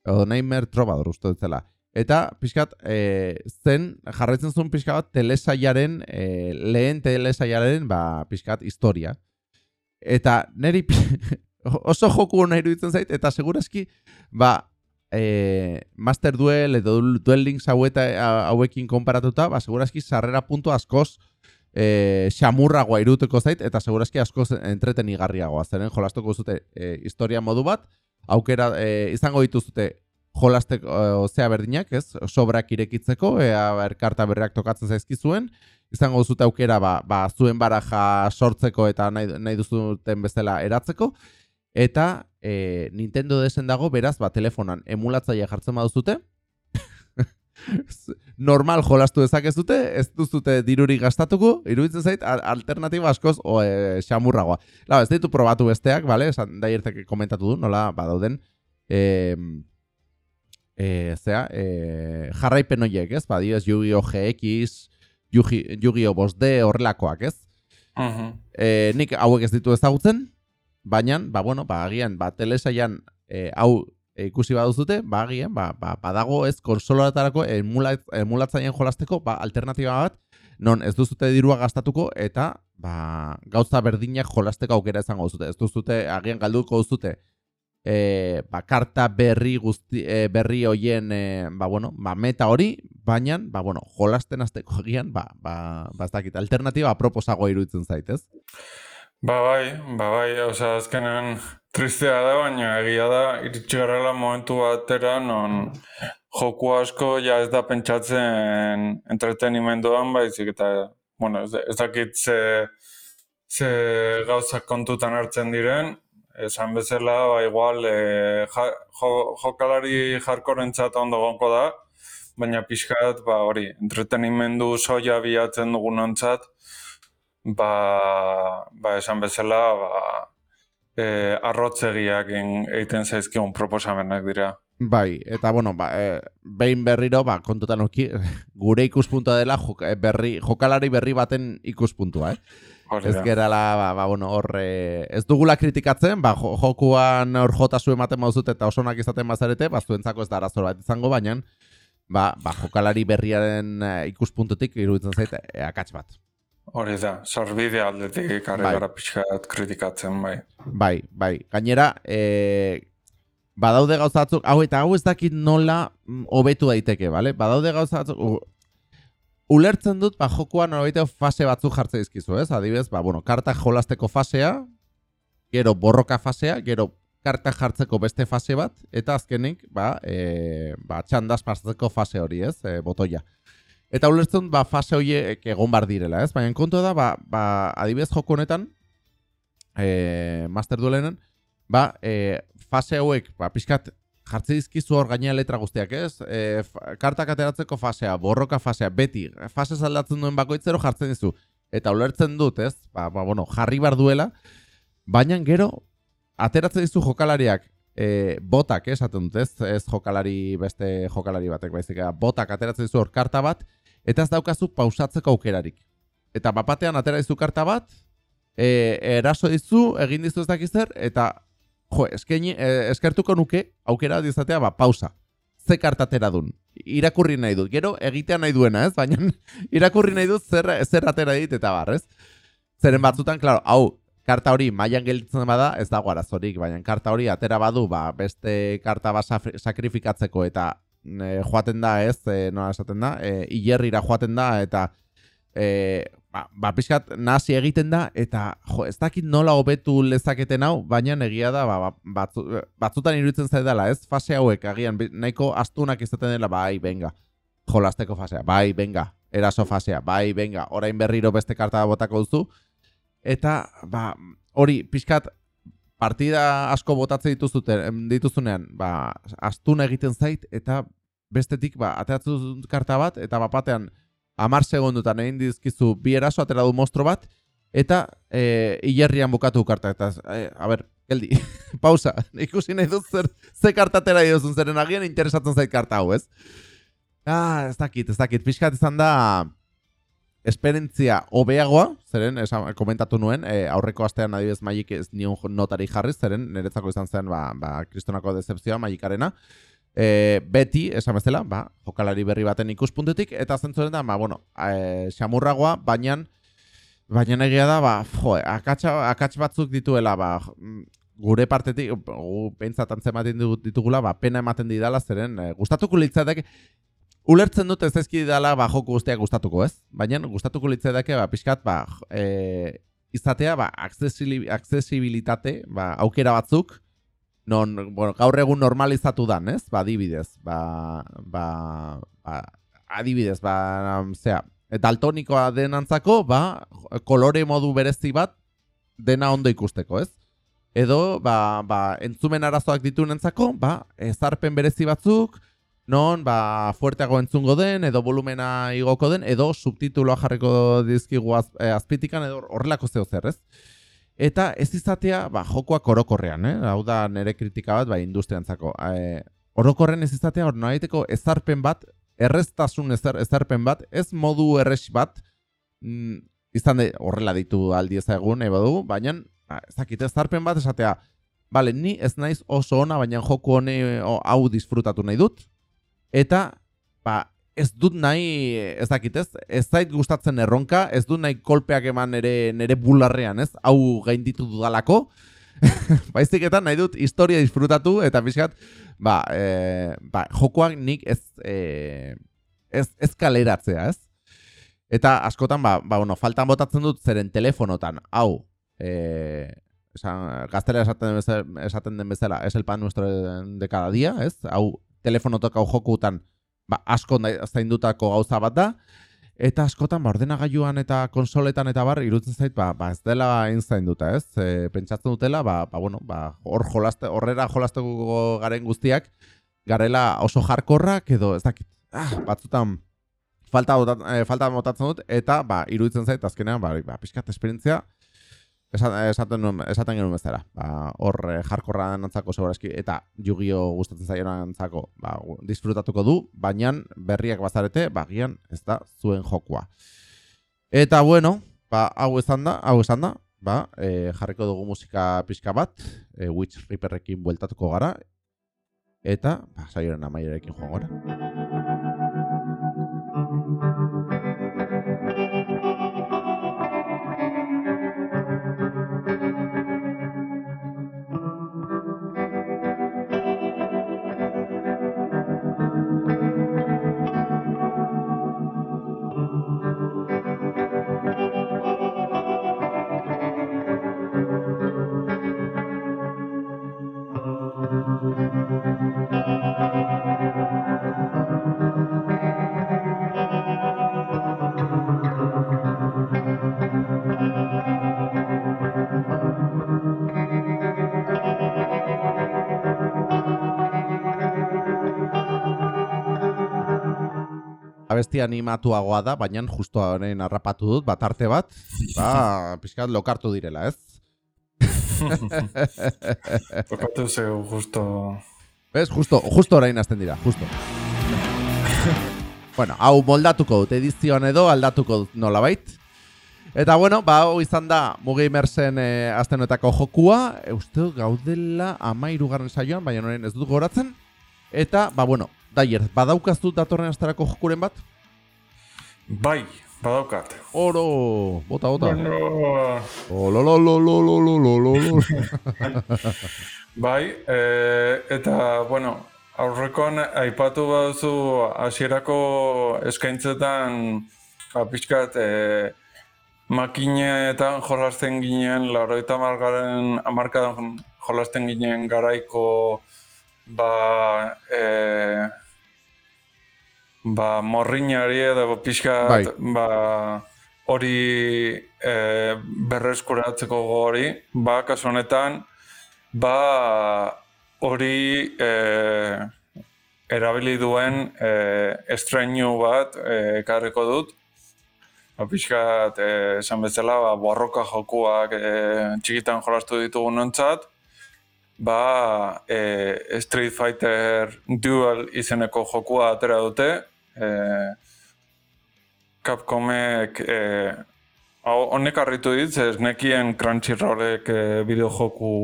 S1: O Nightmare Trovador uste dut zela. Eta pixkat e, zen jarretzen zuen pixkat telesaiaren, e, lehen telesaiaren ba, pixkat historia. Eta neri oso joku hona iruditzen zait, eta segurazki ba, e, Master Duel edo Duel Links hauekin konparatuta, ba, segurazki sarrera puntu askoz eh xamurragoa iruteko zait eta segurazki asko entretenigarriagoa zeren jolastuko zute e, historia modu bat aukera e, izango dituzute jolasteko ozea berdinak, ez? Sobrak irekitzeko ea erkarta berriak tokatzen zaizkizuen izango zute aukera ba, ba zuen baraja sortzeko eta nahi, nahi duzuten bezala eratzeko eta e, Nintendo desen dago beraz ba telefonan emulatzaile jartzen baduzute normal jolastu dezakezute, ez duzute diruri gastatuko, iruditzen zait, alternatiba askoz o, e, xamurragoa. Lau, ez ditu probatu besteak, bale? Esan, da irtek komentatu du, nola, badauden, e, e, zera, e, jarraipen horiek, ez? Badio, ez Yu-Gi-Oh! GX, Yu-Gi-Oh! Boss D, horrelakoak, ez? Uh -huh. e, nik hauek ez ditu ezagutzen, baina, ba, bueno, ba, agian, ba, telesaian, e, hau e, ikusi baduzute, ba, agien, ba, ba, badago ez konsoloratarako emulatzaien jolasteko ba, alternatiba bat, non ez duzute dirua gastatuko eta ba, gauza berdinak jolasteko aukera izango duzute. Ez duzute, agian galduko duzute, e, ba, karta berri guzti, e, berri hoien e, ba, bueno, ba, meta hori, baina ba, bueno, jolasten azteko agian, ba, ba, ba, alternatiba aproposago iruditzen zaitez.
S2: Ba bai, ba bai, oza, azkenean tristea da, baina egia da, iritsi momentu batera, non joku asko ja ez da pentsatzen entretenimenduan, baizik eta, bueno, ez, dakit ze, ze gauzak kontutan hartzen diren, esan bezala, ba igual, e, ja, jo, jokalari jarkorentzat ondo gonko da, baina pixkat, ba hori, entretenimendu soia biatzen dugunontzat, ba, ba esan bezala, ba, e, arrotzegiak egiten zaizkigun proposamenak dira.
S1: Bai, eta bueno, ba, e, behin berriro, ba, kontutan uki, gure ikuspuntua dela jok, e, berri, jokalari berri baten ikuspuntua, eh? Ez gerala, ba, ba, bueno, hor, e, ez dugula kritikatzen, ba, jokuan hor jota zuen ematen mauzut eta osonak izaten bazarete, ba, zuentzako ez da arazor bat izango, baina, ba, ba, jokalari berriaren e, ikuspuntutik iruditzen zaite, e, akats bat.
S2: Hori da, sorbide aldetik bai. gara pixkat kritikatzen, bai.
S1: Bai, bai. Gainera, e, badaude gauzatzuk, hau eta hau ez dakit nola mm, hobetu daiteke, bale? Badaude gauzatzuk, ulertzen dut, ba, jokuan horreite fase batzuk jartzen dizkizu, ez? Adibidez, ba, bueno, karta jolasteko fasea, gero borroka fasea, gero karta jartzeko beste fase bat, eta azkenik, ba, e, ba txandaz pasatzeko fase hori, ez, e, botoia. Eta ulertzen, ba, fase horiek egon bar direla, ez? Baina kontu da, ba, ba adibidez joko honetan, e, Master Duelenen, ba, e, fase hauek, ba, pixkat, jartze dizkizu hor gainea letra guztiak, ez? E, kartak ateratzeko fasea, borroka fasea, beti, fase zaldatzen duen bakoitzero jartzen dizu. Eta ulertzen dut, ez? Ba, ba, bueno, jarri bar duela, baina gero, ateratzen dizu jokalariak, e, botak, esaten dut, ez? Ez jokalari, beste jokalari batek, baizik, botak ateratzen dizu hor karta bat, eta ez daukazu pausatzeko aukerarik. Eta bapatean atera dizu karta bat, e, eraso dizu, egin dizu ez dakizer, eta jo, eskaini, eh, eskertuko nuke, aukera dizatea, ba, pausa. Ze kartatera dun. Irakurri nahi dut. Gero, egitea nahi duena, ez? Baina, irakurri nahi dut zer, zer atera dit, eta bar, ez? Zeren batzutan, klaro, hau, karta hori mailan gelditzen bada, ez dago arazorik, baina karta hori atera badu, ba, beste karta bat sakrifikatzeko, eta e, joaten da, ez? E, nola esaten da? E, ilerrira joaten da, eta e, ba, ba pixkat nazi egiten da, eta jo, ez dakit nola hobetu lezaketen hau, baina egia da, ba, ba batzutan iruditzen zaidala, ez? Fase hauek, agian nahiko astunak izaten dela, bai, benga, jolasteko fasea, bai, benga, eraso fasea, bai, benga, orain berriro beste karta botako duzu, eta, ba, hori, pixkat, partida asko botatzen dituzuten, dituzunean, ba, astuna egiten zait, eta bestetik, ba, ateratzen karta bat, eta bapatean, amar segundutan egin dizkizu bi eraso atera du monstro bat, eta e, ilerrian bukatu karta. Eta, e, a ber, geldi, pausa, ikusi nahi dut zer, ze karta atera iduzun, zeren agian interesatzen zait karta hau, ez? Ah, ez dakit, ez dakit, pixkat izan da esperientzia hobeagoa, zeren, esan, komentatu nuen, e, aurreko astean adibidez magik ez nion notari jarri, zeren, niretzako izan zen, ba, ba kristonako decepzioa magikarena, e, beti, esan bezala, ba, jokalari berri baten ikuspuntetik, eta zentzuren da, ba, bueno, e, xamurragoa, baina, baina egia da, ba, jo, akats batzuk dituela, ba, gure partetik, gu pentsatzen zematen ditugula, ba, pena ematen didala, zeren, e, gustatuko litzatek, ulertzen dut ez ezki didala, ba, joku guztiak gustatuko, ez? Baina, gustatuko litzatek, ba, pixkat, ba, e, izatea, ba, aksesibilitate, ba, aukera batzuk, non, bueno, gaur egun normalizatu dan, ez? Ba, adibidez, ba, ba, ba, adibidez, ba, zera, daltonikoa denantzako, ba, kolore modu berezi bat dena ondo ikusteko, ez? Edo, ba, ba, entzumen arazoak ditu nentzako, ba, ezarpen berezi batzuk, non, ba, fuerteago entzungo den, edo volumena igoko den, edo subtituloa jarriko dizkigu az, eh, azpitikan, edo horrelako zeo zer, ez? Eta ez izatea, ba, jokoak orokorrean, eh? Hau da nere kritika bat, ba, industriantzako. E, orokorren ez izatea, hor nahiteko ezarpen bat, erreztasun ezer, ezarpen bat, ez modu erres bat, mm, izan de, horrela ditu aldi ezagun, eba du, baina, ba, ezakit ezarpen bat esatea, bale, ni ez naiz oso ona, baina joku hone hau disfrutatu nahi dut, eta, ba, ez dut nahi, ez dakit ez, ez zait gustatzen erronka, ez dut nahi kolpeak eman nere, nere bularrean, ez, hau gainditu dudalako, baizik eta nahi dut historia disfrutatu, eta bizkat, ba, e, ba, jokoak nik ez, e, ez, ez kaleratzea, ez? Eta askotan, ba, ba, bueno, faltan botatzen dut zeren telefonotan, hau, e, esan, gaztera esaten, esaten den bezala, es el pan nuestro de cada día, ez? Hau, telefonotok hau jokutan, ba, asko zaindutako gauza bat da, eta askotan ba, ordenagailuan eta konsoletan eta bar, irutzen zait, ba, ba ez dela zainduta, ez? E, pentsatzen dutela, ba, ba, bueno, ba, hor jolaste, horrera jolasteko garen guztiak, garela oso jarkorrak edo, ez dakit, ah, batzutan falta, botat, e, falta botatzen dut, eta ba, iruditzen zait, azkenean, ba, ba, pixkat esperientzia, esaten nuen, esaten genuen bezala. Ba, hor eh, jarkorra nantzako segurazki, eta jugio gustatzen zaio nantzako ba, disfrutatuko du, baina berriak bazarete, bagian ez da zuen jokua. Eta bueno, ba, hau esan da, hau esan da, ba, e, jarriko dugu musika pixka bat, e, Witch Reaperrekin bueltatuko gara, eta ba, saioaren amaierekin joan gara. Abesti animatuagoa da, baina justo horrein harrapatu dut, bat arte bat, ba, pixkat lokartu direla, ez?
S2: Tokatu zeu, justo...
S1: Ez, justo, justo orain hasten dira, justo. bueno, hau moldatuko dut, edizioan edo aldatuko dut nolabait. Eta bueno, ba, hau izan da Mugimersen e, aztenetako jokua, e, uste gaudela ama irugarren saioan, baina noren ez dut goratzen. Eta, ba, bueno, daier, badaukaztu datorren astarako jokuren bat?
S2: Bai, badaukat.
S1: Oro, bota, bota.
S2: Bueno,
S1: Olololololololololo.
S2: bai, e, eta, bueno, aurrekoan aipatu baduzu hasierako eskaintzetan ba, pixkat e, makinetan jolasten ginen, lauroita margaren amarkadan jolasten ginen garaiko ba, e, ba morrinari edo pixkat
S1: Bai.
S2: ba, hori e, berreskuratzeko hori, ba, kasu honetan, ba, hori e, erabili duen e, estreinu bat e, ekarriko dut. Ba, pixkat, e, esan bezala, ba, borroka jokuak e, txikitan jolastu ditugun nontzat, ba, e, Street Fighter Duel izeneko jokua atera dute. E, Capcomek e, honek harritu dit, ze ez nekien Crunchyrollek e, bideojoku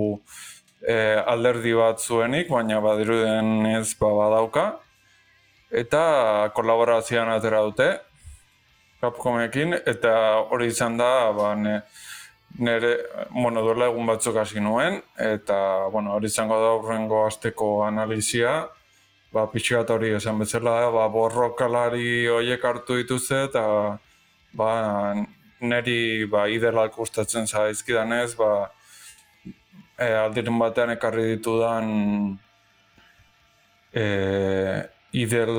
S2: e, alderdi bat zuenik, baina badiruden ez ba, badauka. Eta kolaborazioan atera dute Capcomekin, eta hori izan da, ba, ne, nire, bueno, duela egun batzuk hasi nuen, eta, bueno, hori izango da urrengo asteko analizia, ba, pixkat hori esan bezala, ba, borrokalari horiek hartu dituzte, eta, ba, niri, ba, idelak gustatzen zaizkidanez, ba, e, aldiren batean ekarri ditudan e, idel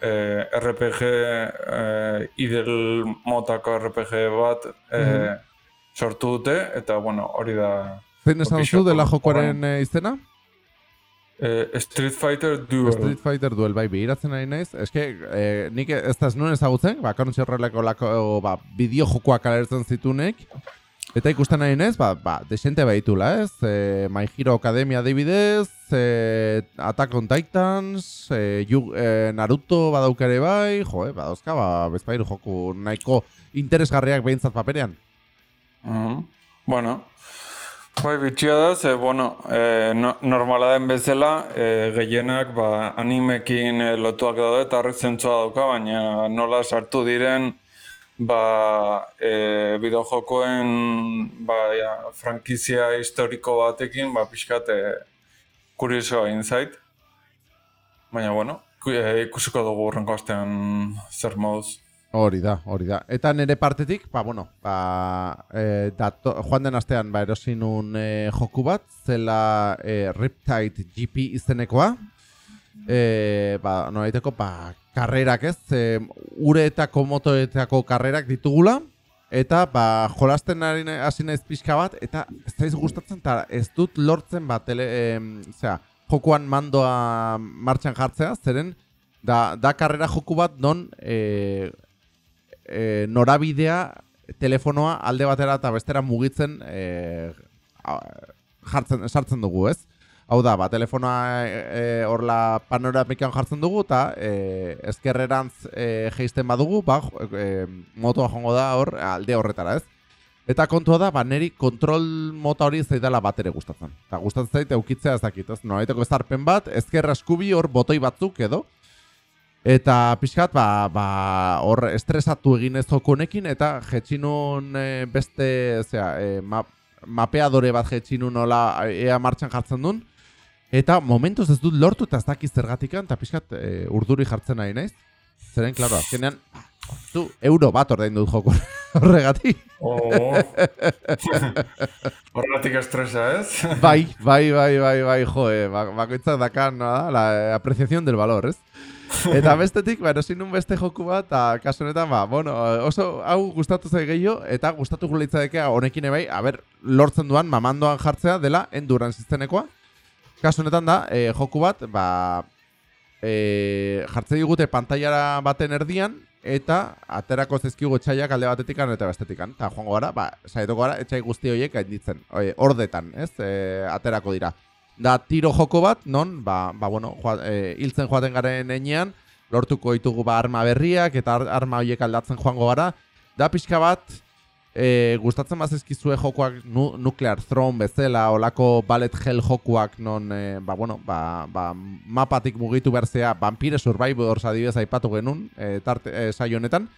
S2: e, RPG, e, idel motako RPG bat e,
S1: Mhm.
S2: sortu dute, eta bueno, hori da
S1: Zein esan zu dela
S2: jokoaren-
S1: eh, izena?
S2: E, Street Fighter Duel.
S1: Street Fighter duel bai behiratzen ari naiz. Eske, eh, nik ez da nuen ezagutzen, ba, kontxe horrelako lako, ba, bideo jokoak alertzen zitunek. Eta ikusten nahi naiz, ba, ba, desente baitula, ez? E, My Hero Academia adibidez, e, Attack on Titans, e, Yu, e, Naruto badaukare bai, jo, eh, badauzka, ba, bezpairu joku nahiko interesgarriak behintzat paperean.
S2: Mhm. Bueno, bai bitxia da, ze, bueno, e, no, normala den bezala, e, gehienak ba, animekin e, lotuak daude eta horrek zentzua dauka, baina nola sartu diren ba, e, bideojokoen ba, ja, frankizia historiko batekin, ba, pixkat e, kurioso egin zait. Baina, bueno, ku- ikusiko dugu urrenko astean zer moduz.
S1: Hori da, hori da. Eta nire partetik, ba, bueno, ba, e, dato, joan den astean, ba, erosi nun e, joku bat, zela e, Riptide GP izenekoa. E, ba, noraiteko, ba, karrerak ez, e, ureetako motoetako karrerak ditugula, eta, ba, jolasten hasi naiz pixka bat, eta ez daiz gustatzen, eta ez dut lortzen, ba, tele, e, zera, jokuan mandoa martxan jartzea, zeren, da, da karrera joku bat non e, e, norabidea telefonoa alde batera eta bestera mugitzen e, jartzen, sartzen dugu, ez? Hau da, ba, telefonoa e, horla panoramikan jartzen dugu eta e, ezkerrerantz e, geisten badugu, ba, e, motoa jongo da hor alde horretara, ez? Eta kontua da, ba, neri kontrol mota hori zaidala bat ere gustatzen. Eta gustatzen zait eukitzea ez dakit, ez? Noraiteko ezarpen bat, ezkerra eskubi hor botoi batzuk edo, Eta pixkat, ba, ba, hor estresatu egin ez honekin, eta jetxinun e, beste, zera, e, ma, mapeadore bat jetxinun nola ea martxan jartzen duen. Eta momentuz ez dut lortu eta ez dakiz zergatikan, eta pixkat e, urduri jartzen nahi naiz. Zeren, klaro, azkenean, du, euro bat ordain dut joko horregatik.
S2: Oh. Horregatik estresa, ez?
S1: Bai, bai, bai, bai, bai, jo, eh, ba- bakoitzak dakan, no, da, la eh, apreciación del valor, ez? Eta bestetik, ba, erosin nun beste joku bat, eta kasu honetan, ba, bueno, oso hau gustatu zai gehiago, eta gustatu gulitzadekea honekin ebai, aber, lortzen duan, mamandoan jartzea dela endurance izenekoa. Kasu honetan da, eh, joku bat, ba, e, jartzen digute pantailara baten erdian, eta aterako zezkigu etxaiak alde batetikan eta bestetikan. Eta joango gara, ba, saietuko gara, etxai guzti horiek gainditzen, e, ordetan, ez, e, aterako dira. Da, tiro joko bat, non, ba, ba bueno, joa, e, hiltzen joaten garen enean, lortuko ditugu ba, arma berriak, eta ar- arma horiek aldatzen joango gara. Da, pixka bat, e, gustatzen bazizkizue jokoak nu, Nuclear Throne bezala, olako Ballet Hell jokuak non, e, ba, bueno, ba, ba, mapatik mugitu berzea Vampire Survivors adibidez aipatu genuen, e, tarte, e, saio honetan,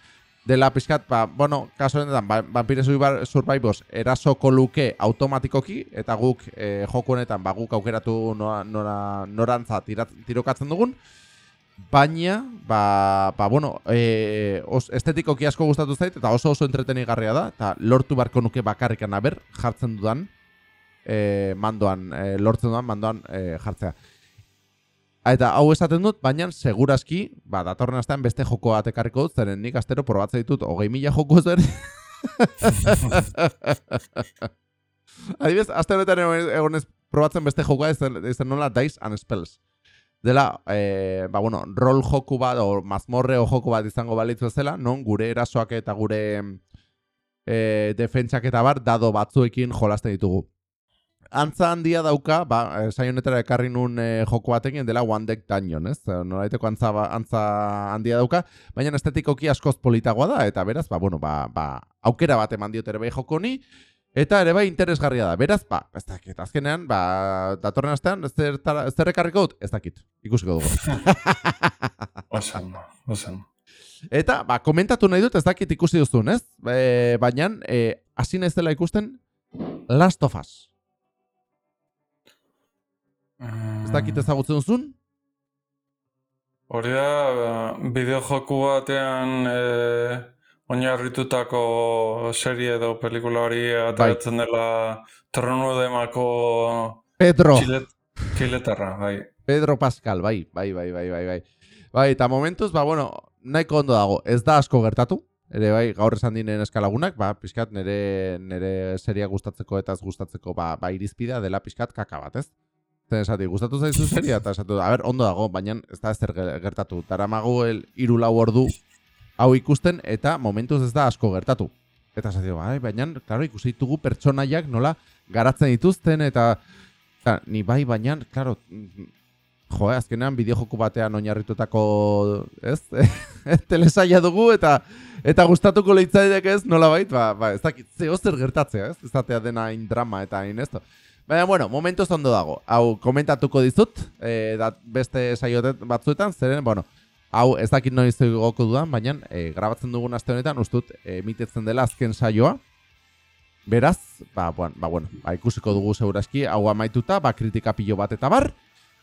S1: dela pixkat, ba, bueno, kaso honetan, ba, Vampire Surviv- Survivors erasoko luke automatikoki, eta guk e, joku honetan, ba, guk aukeratu nora, nora, norantza tirat, tirokatzen dugun, Baina, ba, ba bueno, e, os, estetikoki asko gustatu zait, eta oso oso entretenigarria da, eta lortu barko nuke bakarrikan aber, jartzen dudan, e, mandoan, e, lortzen dudan mandoan e, jartzea. Eta hau esaten dut, baina segurazki, ba, datorren astean beste joko atekarriko dut, zeren nik astero probatzen ditut, hogei mila joko zer. Adibidez, aste honetan egon- egonez probatzen beste jokoa ez, ez nola Dice and Spells. Dela, e, ba, bueno, rol joku bat, o mazmorre o joku bat izango balitzu bezala, non gure erasoak eta gure e, defentsak eta bar, dado batzuekin jolasten ditugu. Antza handia dauka, ba, eh, saio honetara ekarri nun e, joko batekin dela One Deck Dungeon, ez? Eh, Nolaiteko antza, ba- antza handia dauka, baina estetikoki askoz politagoa da, eta beraz, ba, bueno, ba, ba, aukera bat eman diot ere bai joko honi, eta ere bai interesgarria da. Beraz, ba, ez dakit, azkenean, ba, datorren astean, zer, zer ekarriko dut, ez dakit, ikusiko dugu.
S2: Osan, osan.
S1: Eta, ba, komentatu nahi dut, ez dakit ikusi duzun, ez? E, baina, e, hasi naiz dela ikusten, Last of Us. Ez dakit ezagutzen duzun?
S2: Hori da, bideo joku batean e, oinarritutako serie edo pelikula hori ateratzen dela Tronu demako
S1: Pedro.
S2: txilet, txiletarra, bai.
S1: Pedro Pascal, bai, bai, bai, bai, bai, bai. Bai, eta momentuz, ba, bueno, nahiko ondo dago. Ez da asko gertatu, ere bai, gaur esan dinen eskalagunak, ba, pixkat nere, nere seria gustatzeko eta ez gustatzeko, ba, ba irizpidea dela pixkat kaka bat, ez? Zer esati, gustatu zaizu seria, eta esatu, a ber, ondo dago, baina ez da ezer ge- gertatu. Daramago el lau ordu hau ikusten, eta momentuz ez da asko gertatu. Eta esati, bai, baina, klaro, ikusi ditugu pertsonaiak nola garatzen dituzten, eta, eta ni bai, baina, klaro, jo, azkenean bideojoku batean oinarritutako, ez? Telesaia dugu eta eta gustatuko leitzaidek ez, nola bait, ba, ba, ez dakit, zeo zer gertatzea, ez? Ezatea dena hain drama eta hain esto. Baina, bueno, momentuz ondo dago. Hau, komentatuko dizut, e, da, beste saiotet batzuetan, zeren, bueno, hau ez dakit noiz goko dudan, baina e, grabatzen dugun aste honetan, ustut, emitetzen dela azken saioa. Beraz, ba, bueno, ba, bueno, ba, ikusiko dugu segurazki, hau amaituta, ba, kritika pilo bat eta bar.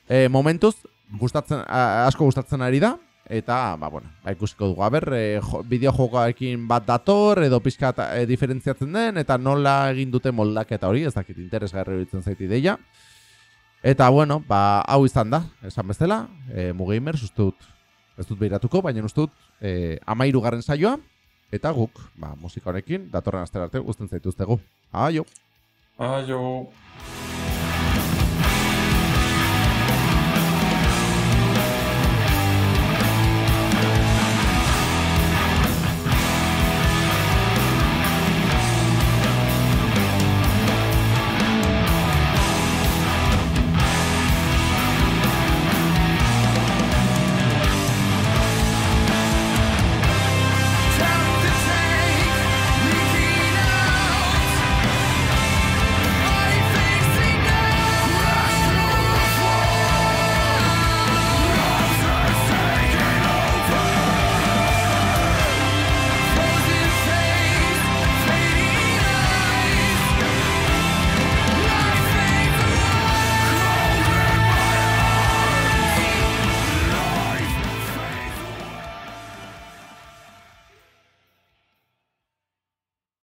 S1: E, momentuz, gustatzen, a, asko gustatzen ari da, eta, ba, bueno, ba, ikusiko dugu. Aber, e, jo, bideojokoarekin bat dator, edo pixka e, diferentziatzen den, eta nola egin dute moldaketa hori, ez dakit interesgarri horitzen zaiti deia. Eta, bueno, ba, hau izan da, esan bezala, e, Mugamers, uste dut, ez dut behiratuko, baina uste dut, e, amairu garren saioa, eta guk, ba, musika honekin, datorren astera arte, guzten zaituztegu. Aio!
S2: Aio.